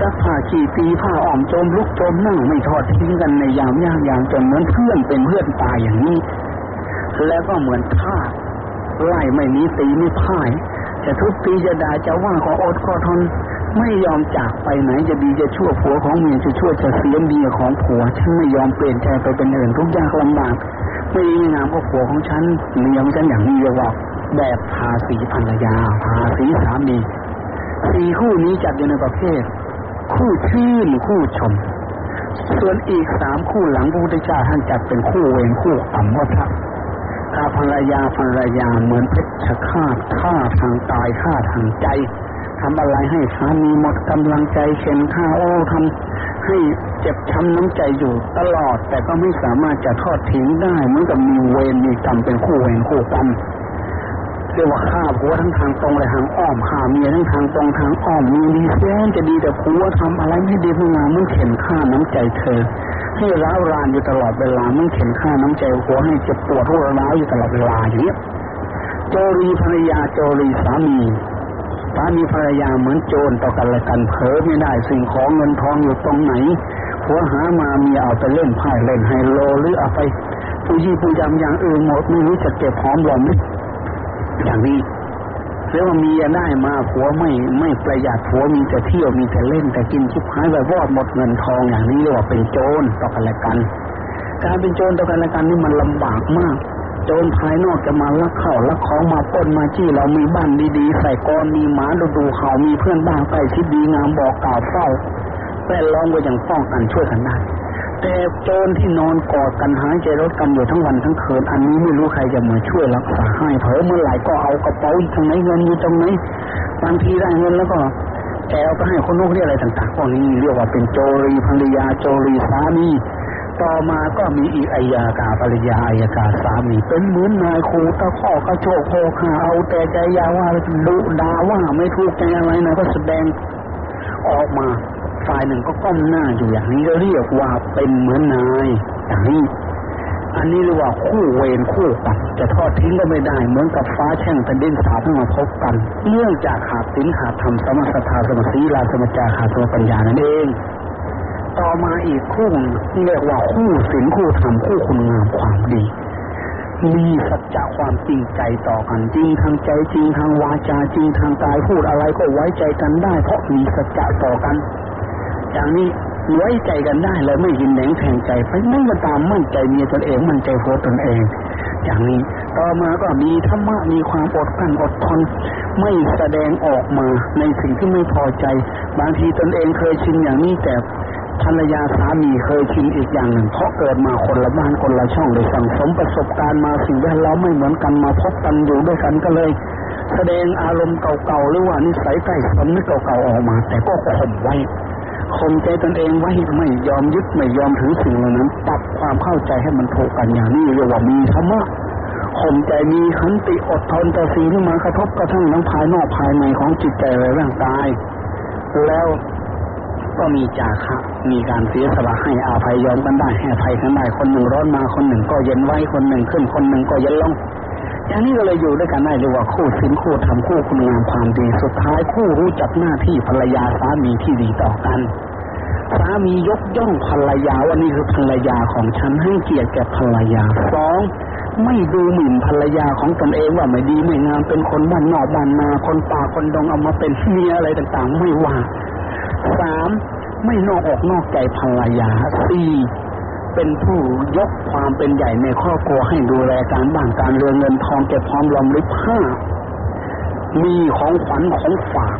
ซักผ้าขี่ตีผ้าอ่อมจมลุกจมนั่งไม่ทอดทิ้งกันในยามยากยามจนเหมือนเพื่อนเป็นเพื่อนตายอย่างนี้ แล้วก็เหมือนท่าไล่ไม่นี้ตีไม่พ่ายจะทุบตีจะด่าจะว่าขออดขอทน ไม่ยอมจากไปไหนจะดีจะชั่วผัวของเมียจะชั่วจะเสียเมียของผัวฉันไม่ยอมเปลี่ยนใจไปเป็นอื่นทุกยากลำบากไม่ดีงามก็ผัวของฉันเมียของฉันอย่างนี้เรียกว่าแบบภาษีภรรยาภาษีสามีสี่คู่นี้จัดอยู่ในประเภท คู่ชื่นคู่ชม ส่วนอีกสามคู่หลังพระพุทธเจ้าท่านจัดเป็นคู่เวรคู่อัมวัฏถ้าภรรยาภรรยาเหมือนเพชฌฆาตฆ่าทางกายฆ่าทางใจ ทำอะไรให้สามีหมดกำลังใจเข็นฆ่าโอ้ทำให้เจ็บช้ำน้ำใจอยู่ตลอด แต่ก็ไม่สามารถจะทอดทิ้งได้เหมือนกับมีเวรมีกรรมเป็นคู่เวรคู่กรรมเรียกว่าฆ่าผัวทั้งทางตรงและทางอ้อมฆ่าเมียทั้งทางตรงทางอ้อมมีดีแสนจะดีแต่ผัวทำอะไรไม่ดีไม่งามมันเข็นฆ่าน้ำใจเธอให้ร้าวรานอยู่ตลอดเวลาไม่เข็นค่าน้ำใจหัวให้เจ็บปวดรุนร้าวอยู่ตลอดเวลาอย่างนี้โจรีภรรยาโจรีสามี สามีภรรยาเหมือนโจรต่อกันละกันเผลอไม่ได้สิ่งของเงินทองอยู่ตรงไหนหัวหามามีเอาไปเล่นไพ่เล่นไฮโลหรือเอาไปผู้ยี่ผู้ยำอย่างอื่นหมดไม่รู้จะเก็บหอมรอมอย่างนี้เรียกว่ามีได้มาผัวไม่ไม่ประหยัดผัวมีแต่เที่ยวมีแต่เล่นแต่กินชิบหายแบบวอดหมดเงินทองอย่างนี้เรียกว่าเป็นโจรต่อกันละกัน การเป็นโจรต่อกันละกันนี่มันลำบากมาก โจรภายนอกจะมาลักเข้าลักของมาป้นมาจี้เรามีบ้านดีๆ ใส่กรมีหมาดูดูเขามีเพื่อนบ้านใกล้ชิดดีงามบอกกล่าวเฝ้าแวดล้อมก็ยังป้องกันช่วยกันได้แต่โจรที่นอนกอดกันหายใจรถกันอยู่ทั้งวันทั้งคืนอันนี้ไม่รู้ใครจะมาช่วยรักษาให้เผลอเมื่อไหร่ก็เอากระเป๋าทางไหนเงินอยู่ตรงไหนบางทีได้เงินแล้วก็แอบก็ให้คนนู้นเรียกอะไรต่างๆพวกนี้เรียกว่าเป็นโจรีภรรยาโจรีสามี ต่อมาก็มีอีอายากาภรรยาอายากาสามีเป็นเหมือนนายครูตะข้อกระโชกโคขาเอาแต่ใจยาว่าดุดาว่าไม่ถูกใจอะไรนะก็แสดงออกมาฝ่ายหนึ่งก็ก้มหน้าอยู่อย่างนี้เรียกว่าเป็นเหมือนนายอย่างนี้อันนี้เรียกว่าคู่เวรคู่กันจะทอดทิ้งก็ไม่ได้ เหมือนกับฟ้าแช่งแผ่นดินสาบให้มาพบกัน เนื่องจากขาดสินขาดธรรมสมัสธาสมัสีลาสมจาขาดสมปัญญานั่นเอง ต่อมาอีกคู่เรียกว่าคู่สินคู่ธรรมคู่คุณงามความดี มีสัจจะความจริงใจต่อกันจริงทางใจจริงทางวาจาจริงทางกายพูดอะไรก็ไว้ใจกันได้ เพราะมีสัจจะต่อกันอย่างนี้ไว้ใจกันได้เลยไม่ยินแหนงแทงใจไปไม่ก็ตามมั่นใจเมียตนเองมั่นใจโฟตนเอง อย่างนี้ต่อมาก็มีธรรมะมีความอดกั้นอดทนไม่แสดงออกมาในสิ่งที่ไม่พอใจ บางทีตนเองเคยชินอย่างนี้แต่ ภรรยาสามีเคยชินอีกอย่างหนึ่งเพราะเกิดมาคนละบ้านคนละช่องเลยสั่งสมประสบการณ์มาสิ่งแวดล้อมไม่เหมือนกันมาพบกันอยู่ด้วยกันก็เลย แสดงอารมณ์เก่าๆหรือว่านิสัยใกล้สมนึกเก่าๆออกมา แต่ก็ข่มไว้ข่มใจตนเองไว้ไม่ยอมยึดไม่ยอมถือสิ่งเหล่านั้นปรับความเข้าใจให้มันถูกกันอย่างนี้เรียกว่ามีธรรมะข่มใจมีขันติอดทนต่อสิ่งที่มากระทบกระทั่งทั้งภายนอกภายในของจิตใจและร่างกาย แล้ว ก็มีจาคะมีการเสียสละให้อาภัยยอมกันได้ให้ภัยกันได้คนหนึ่งร้อนมาคนหนึ่งก็เย็นไว้คนหนึ่งขึ้นคนหนึ่งก็เย็นลงอย่างนี้ก็เลยอยู่ด้วยกันได้เรียกว่าคู่สินคู่ทำคู่คุณงามความดีสุดท้ายคู่รู้จักหน้าที่ภรรยาสามีที่ดีต่อกันสามียกย่องภรรยาว่านี่คือภรรยาของฉันให้เกียรติแก่ภรรยาสองไม่ดูหมิ่นภรรยาของตนเองว่าไม่ดีไม่งามเป็นคนบ้านนอกบ้านนาคนป่าคนดงเอามาเป็นเมียอะไรต่างๆ ไม่ว่า สามไม่นอกอกนอกใจภรรยาสี่เป็นผู้ยกความเป็นใหญ่ในครอบครัวให้ดูแลการบ้านการเรือนเงินทองเก็บพร้อมรอมริบห้ามีของขวัญของฝาก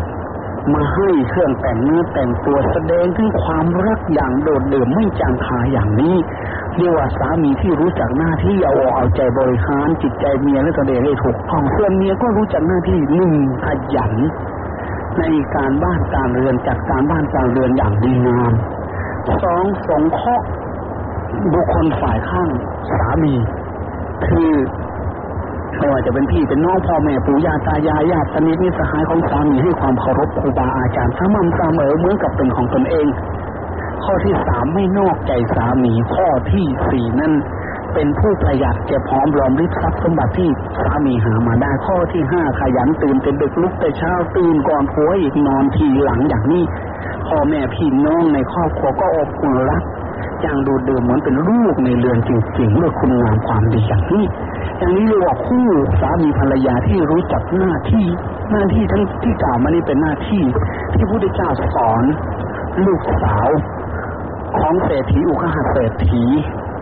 มาให้เครื่องแต่งเนื้อแต่งตัวแสดงถึงความรักอย่างโดดเดี่ยวไม่จางคายอย่างนี้เรียกว่าสามีที่รู้จักหน้าที่เอาเอาใจบริหารจิตใจเมียและตัวเองให้ถูกต้องส่วนเมียก็รู้จักหน้าที่หนึ่งขยัน ในการบ้านการเรือนจัดการบ้านการเรือนอย่างดีงามสองสงเคราะห์บุคคลฝ่ายข้างสามี คือไม่ว่าจะเป็นพี่เป็นน้องพ่อแม่ปู่ย่าตายายญาติสนิทมิสหายของสามีให้ความเคารพครูบาอาจารย์สม่ำเสมอเหมือนกับเป็นของตนเอง ข้อที่สามไม่นอกใจสามีข้อที่สี่นั่น เป็นผู้ประหยัดเก็บหอมรอมริบทรัพย์สมบัติที่สามีหามาได้ข้อที่ห้าขยันตื่นเป็นดึกลุกแต่เช้าตื่นก่อนผัวอีกนอนทีหลังอย่างนี้พ่อแม่พี่น้องในครอบครัวก็อบอุ่นรักอย่างดูเดิมเหมือนเป็นลูกในเรือนจริงๆเมื่อคุณงามความดีอย่างนี้อย่างนี้เรียกว่าคู่สามีภรรยาที่รู้จักหน้าที่ หน้าที่ทั้งที่กล่าวมานี้เป็นหน้าที่ ที่พระพุทธเจ้าสอน ลูกสาว ของเศรษฐีอุคหาเศรษฐี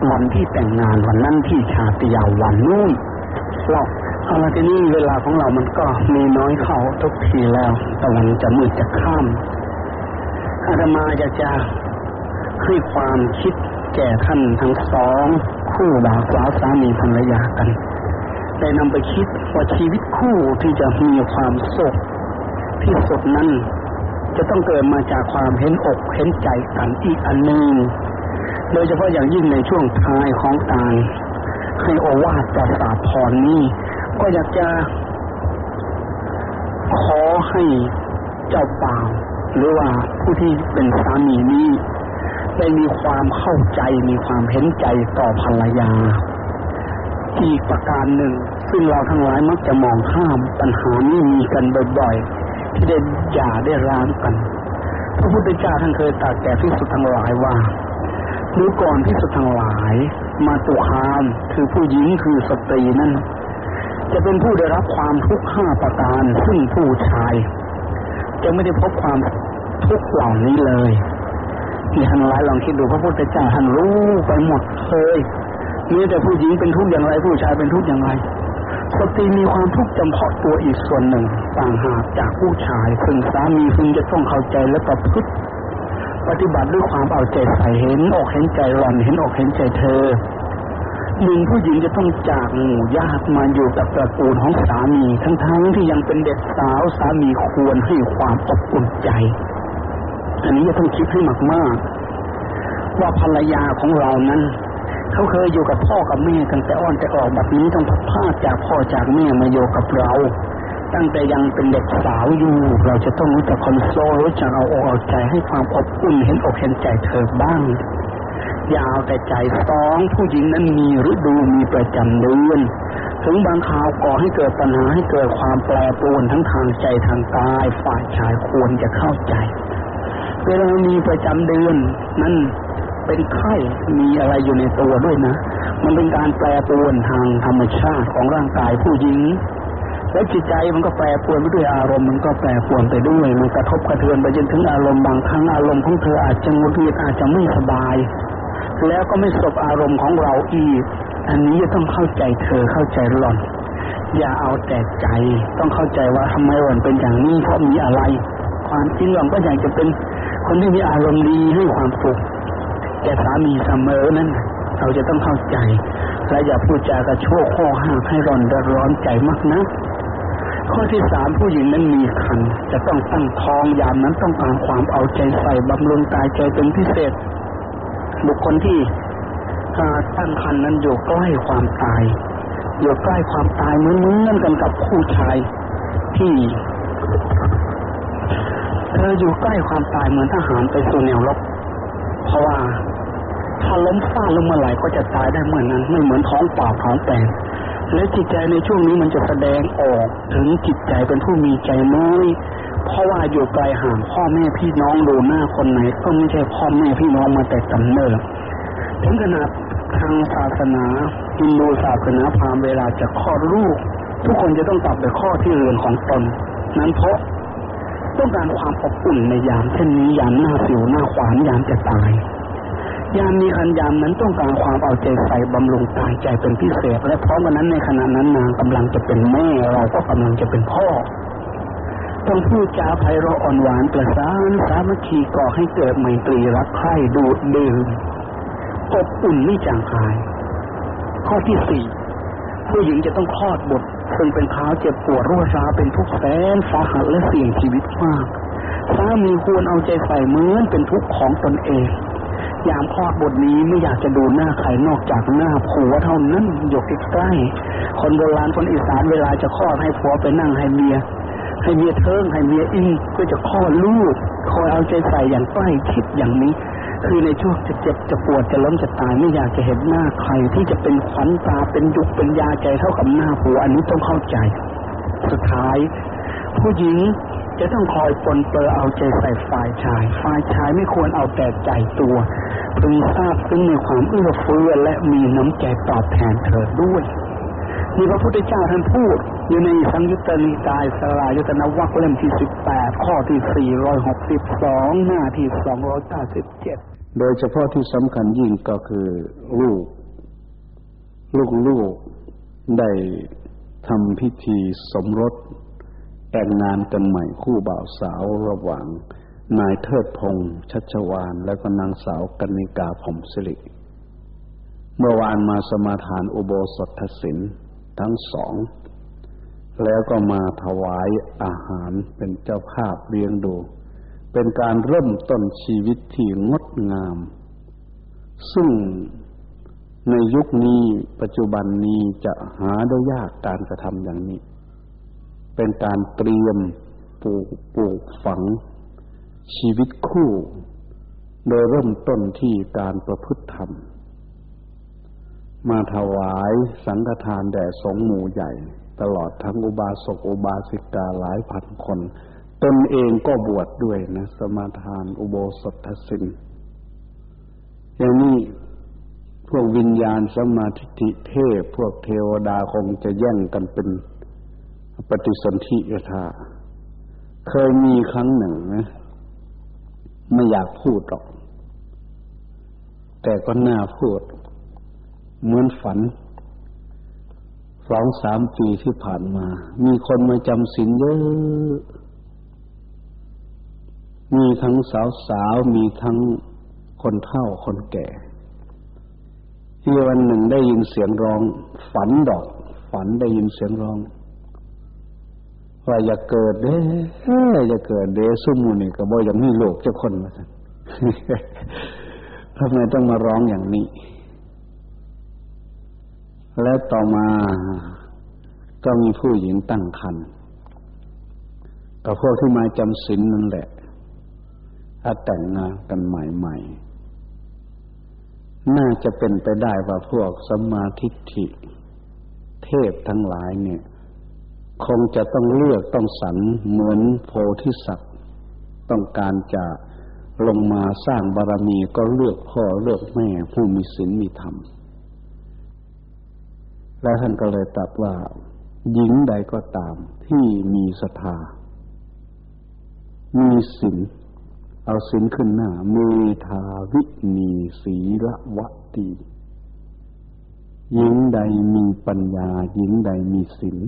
วันที่แต่งงานวันนั้นที่ชาติยาววันนู่นเราเอาละทีนี้เวลาของเรามันก็มีน้อยเข้าทุกทีแล้วตะวันจะมืดจะข้ามอาตมาจะจะให้ความคิดแก่ท่านทั้งสองคู่บ่าวสาวสามีภรรยากันได้นำไปคิดว่าชีวิตคู่ที่จะมีความสุขที่สุดนั้นจะต้องเกิดมาจากความเห็นอกเห็นใจกันอีกอันหนึ่ง โดยเฉพาะอย่างยิ่งในช่วงท้ายของการให้โอวาทประสาพรนี้ก็อยากจะขอให้เจ้าบ่าวหรือว่าผู้ที่เป็นสามีนี้ได้มีความเข้าใจมีความเห็นใจต่อภรรยา อีกประการหนึ่ง ซึ่งเราทั้งหลายมักจะมองข้ามปัญหานี้มีกันบ่อยๆ ที่ได้หย่าได้ร้างกัน พระพุทธเจ้าท่านเคยตรัสแก่พิสุทธ์ทั้งหลายว่า ดูก่อนพิสุทธ์ทั้งหลาย มาตุคามคือผู้หญิงคือสตรีนั้น จะเป็นผู้ได้รับความทุกข์ห้าประการซึ่งผู้ชาย จะไม่ได้พบความทุกข์เหล่านี้เลยที่ท่านหลายลองคิดดูพระพุทธเจ้าท่านรู้ไปหมดเลยมีแต่ผู้หญิงเป็นทุกข์อย่างไรผู้ชายเป็นทุกข์อย่างไรสตรีมีความทุกข์จำเพาะตัวอีกส่วนหนึ่งต่างหากจากผู้ชายซึ่งสามีซึ่งจะต้องเข้าใจและประพฤติ ปฏิบัติด้วยความเอาใจใส่เห็นอกเห็นใจหล่อนเห็นอกเห็นใจเธอหนึ่งผู้หญิงจะต้องจากหมู่ญาติมาอยู่กับตระกูลของสามี ทั้งๆทที่ยังเป็นเด็กสาวสามีควรให้ความอบอุ่นใจ อันนี้จะต้องคิดให้มากๆว่าภรรยาของเรานั้นเขาเคยอยู่กับพ่อกับแม่ตั้งแต่อ่อนแต่ออกแบบนี้ต้องพัดพาจากพ่อจากแม่มาอยู่กับเรา ตั้งแต่ยังเป็นเด็กสาวอยู่ เราจะต้องรู้จักคอนโซลรู้จักเอาอกเอาใจให้ความอบอุ่นเห็นอกเห็นใจเธอบ้างยาวแต่ใจสองผู้หญิงนั้นมีฤดูมีประจำเดือนถึงบางคราวก่อให้เกิดปัญหาให้เกิดความแปรปรวนทั้งทางใจทางกาย ฝ่ายชายควรจะเข้าใจ เวลามีประจำเดือนนั้นเป็นไข้มีอะไรอยู่ในตัวด้วยนะ มันเป็นการแปรปรวนทางธรรมชาติของร่างกายผู้หญิง และจิตใจมันก็แปรปรวนไปด้วยอารมณ์มันก็แปรปรวนไปด้วยมันกระทบกระเทือนไปจนถึงอารมณ์บางครั้งอารมณ์ของเธออาจจะงุดหงิดอาจจะไม่สบาย แล้วก็ไม่สบอารมณ์ของเราอีก อันนี้จะต้องเข้าใจเธอเข้าใจหล่อน อย่าเอาแต่ใจ ต้องเข้าใจว่าทำไมหล่อนเป็นอย่างนี้เพราะมีอะไร ความจริงหล่อนก็อยากจะเป็นคนที่มีอารมณ์ดีให้ความสุขแก่สามีเสมอนั้นเราจะต้องเข้าใจ และอย่าพูดจากระโชกข้อห้าให้ร้อนร้อนใจมากนะ ข้อที่สามผู้หญิงนั้นมีคันจะต้องตั้งท้องยามนั้นต้องการความเอาใจใส่บำรุงกายใจเป็นพิเศษ บุคคลที่ตั้งคันนั้นอยู่ใกล้ความตายอยู่ใกล้ความตายเหมือนเหมือนกันกับผู้ชายที่เธออยู่ใกล้ความตายเหมือนทหารไปสู่แนวรบเพราะว่าถ้าล้มฟาดลงมาไหลก็จะตายได้เหมือนนั้น ไม่เหมือนท้องเปล่าท้องแตก และจิตใจในช่วงนี้มันจะแสดงออกถึงจิตใจเป็นผู้มีใจน้อยเพราะว่าอยู่ไกลห่างพ่อแม่พี่น้องดูหน้าคนไหน ก็ไม่ใช่พ่อแม่พี่น้องมาแต่กำเนิดถึงขนาดทางศาสนาอินโดศาสนาพราหมณ์เวลาจะคลอดลูก ทุกคนจะต้องกลับไปข้อที่เรือนของตน นั้นเพราะต้องการความอบอุ่นในยามเช่นนี้ยามหน้าสิวหน้าขวานยามจะตาย ยามมีคันยามนั้นต้องการความเอาใจใส่บำรุงกายใจเป็นพิเศษ และพร้อมกันนั้นในขณะนั้นนางกำลังจะเป็นแม่เราก็กำลังจะเป็นพ่อต้องพูดจาไพเราะอ่อนหวานประสานสามัคคีก่อให้เกิดไมตรีรักใคร่ดูดดื่มอบอุ่นไม่จางหาย ข้อที่สี่ผู้หญิงจะต้องคลอดบุตรซึ่งเป็นเท้าเจ็บปวดรัวร้าเป็นทุกข์แสนสาหัสและเสี่ยงชีวิตมากสามีควรเอาใจใส่เหมือนเป็นทุกข์ของตนเอง ยามคลอดบทนี้ไม่อยากจะดูหน้าใครนอกจากหน้าผัวเท่านั้นอยู่ใกล้ๆคนโบราณคนอีสานเวลาจะคลอดให้ผัวไปนั่งให้เมียให้เมียเทิงให้เมียอิงก็จะคลอดลูกคอยเอาใจใส่อย่างใกล้ชิดอย่างนี้ คือในช่วงจะเจ็บจะปวดจะล้มจะตายไม่อยากจะเห็นหน้าใครที่จะเป็นขวัญตาเป็นยุกเป็นยาใจเท่ากับหน้าผัวอันนี้ต้องเข้าใจ สุดท้าย ผู้หญิงจะต้องคอยปนเปื้อเอาใจใส่ฝ่ายชาย ฝ่ายชายไม่ควรเอาแต่ใจตัว พึงทราบซึ่งมีความเอื้อเฟื้อและมีน้ำใจตอบแทนเธอด้วยนี่พระพุทธเจ้าท่านพูด อยู่ในสังยุตตนิกายสลายุตนวัคเล่มที่สิบแปดข้อที่สี่ร้อยหกสิบสองหน้าที่สองร้อยเก้าสิบเจ็ดโดยเฉพาะที่สำคัญยิ่งก็คือลูก ลูกลูกได้ทำพิธีสมรสแต่งงานกันใหม่คู่บ่าวสาวระหว่าง นายเทิดพงษ์ชัชวานและก็นางสาวกนิกาผมสิริเมื่อวานมาสมาทานอุโบสถศิลทั้งสอง แล้วก็มาถวายอาหารเป็นเจ้าภาพเลี้ยงดู เป็นการเริ่มต้นชีวิตที่งดงาม ซึ่งในยุคนี้ปัจจุบันนี้จะหาได้ยากการกระทำอย่างนี้ เป็นการเตรียมปลูกปลูกฝัง ชีวิตคู่ โดยเริ่มต้นที่การประพฤติธรรม มาถวายสังฆทานแด่สงฆ์หมู่ใหญ่ ตลอดทั้งอุบาสกอุบาสิกาหลายพันคน ตนเองก็บวชดด้วยนะ สมาทานอุโบสถศินอย่างนี้พวกวิญญาณสมาธิเทพ พวกเทวดาคงจะแย่งกันเป็นปฏิสนธิยธาเคยมีครั้งหนึ่งนะ ไม่อยากพูดหรอก แต่ก็น่าพูด เหมือนฝันสองสามปีที่ผ่านมา มีคนมาจำศีลเยอะ มีทั้งสาวสาวมีทั้งคนเฒ่าคนแก่ที่วันหนึ่งได้ยินเสียงร้อง ฝันดอก ฝันได้ยินเสียงร้อง ว่าอย่าเกิดเด้อย่าเกิดเด้ซุ่มมูนี่ก็บ่อย่างนี้โลกเจ้าคนมาสันทำไมต้องมาร้องอย่างนี้ และต่อมาก็มีผู้หญิงตั้งครรภ์กับพวกที่มาจำศีลนั่นแหละถ้าแต่งงานกันใหม่ๆ น่าจะเป็นไปได้ว่าพวกสมาธิิเทพทั้งหลายเนี่ย คงจะต้องเลือกต้องสรรเหมือนโพธิสัตว์ ต้องการจะลงมาสร้างบารมีก็เลือกพ่อเลือกแม่ผู้มีศีลมีธรรม และท่านก็เลยตรัสว่า หญิงใดก็ตามที่มีศรัทธา มีศีลเอาศีลขึ้นหน้าเมธาวิมีศีละวะตีหญิงใดมีปัญญา หญิงใดมีศีล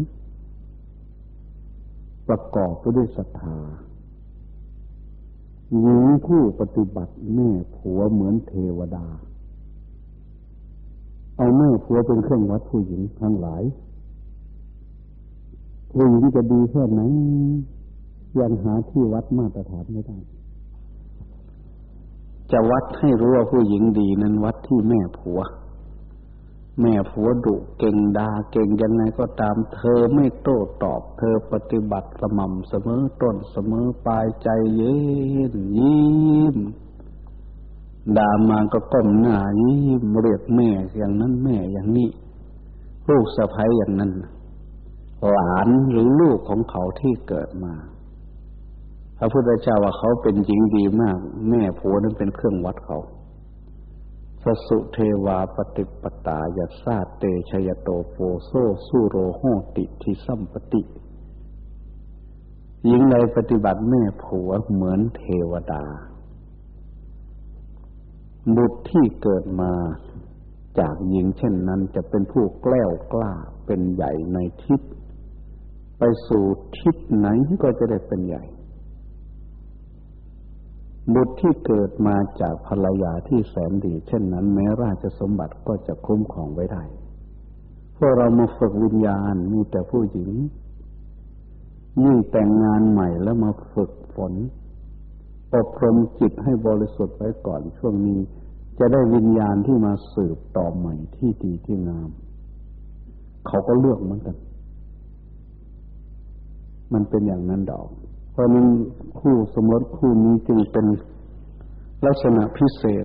ประกอบไปด้วยศรัทธาหญิงผู้ปฏิบัติแม่ผัวเหมือนเทวดา เอาแม่ผัวเป็นเครื่องวัดผู้หญิงทั้งหลายผู้หญิงจะดีแค่ไหนยังหาที่วัดมาตรฐานไม่ได้จะวัดให้รู้ว่าผู้หญิงดีนั้นวัดที่แม่ผัว แม่ผัวดุเก่งดาเก่งยังไงก็ตาม เธอไม่โต้ตอบ เธอปฏิบัติสม่ำเสมอต้นเสมอปลายใจเย็นยิ้มดามาก็ก้มหน้ายิ้มเรียกแม่อย่างนั้นแม่อย่างนี้ลูกสะพ้ยอย่างนั้น หลานหรือลูกของเขาที่เกิดมา พระพุทธเจ้าว่าเขาเป็นหญิงดีมาก แม่ผัวนั้นเป็นเครื่องวัดเขา สสุเทวาปฏิปตายัสาเตชยโตโปโซสุโรโหติทิสัมปติหญิงใดปฏิบัติแม่ผัวเหมือนเทวดา บุตรที่เกิดมาจากหญิงเช่นนั้นจะเป็นผู้แกล้วกล้าเป็นใหญ่ในทิศไปสู่ทิศไหนก็จะได้เป็นใหญ่ บุตรที่เกิดมาจากภรรยาที่แสนดี เช่นนั้น แม้ราชสมบัติก็จะคุ้มครองไว้ได้พวกเรามาฝึกวิญญาณมีแต่ผู้หญิงยิ่งแต่งงานใหม่แล้วมาฝึกฝนอบรมจิตให้บริสุทธิ์ไว้ก่อนช่วงนี้ จะได้วิญญาณที่มาสืบต่อใหม่ที่ดีที่งาม เขาก็เลือกเหมือนกัน มันเป็นอย่างนั้นดอก เพราะนั้นคู่สมรสคู่นี้จึงเป็นลักษณะพิเศษ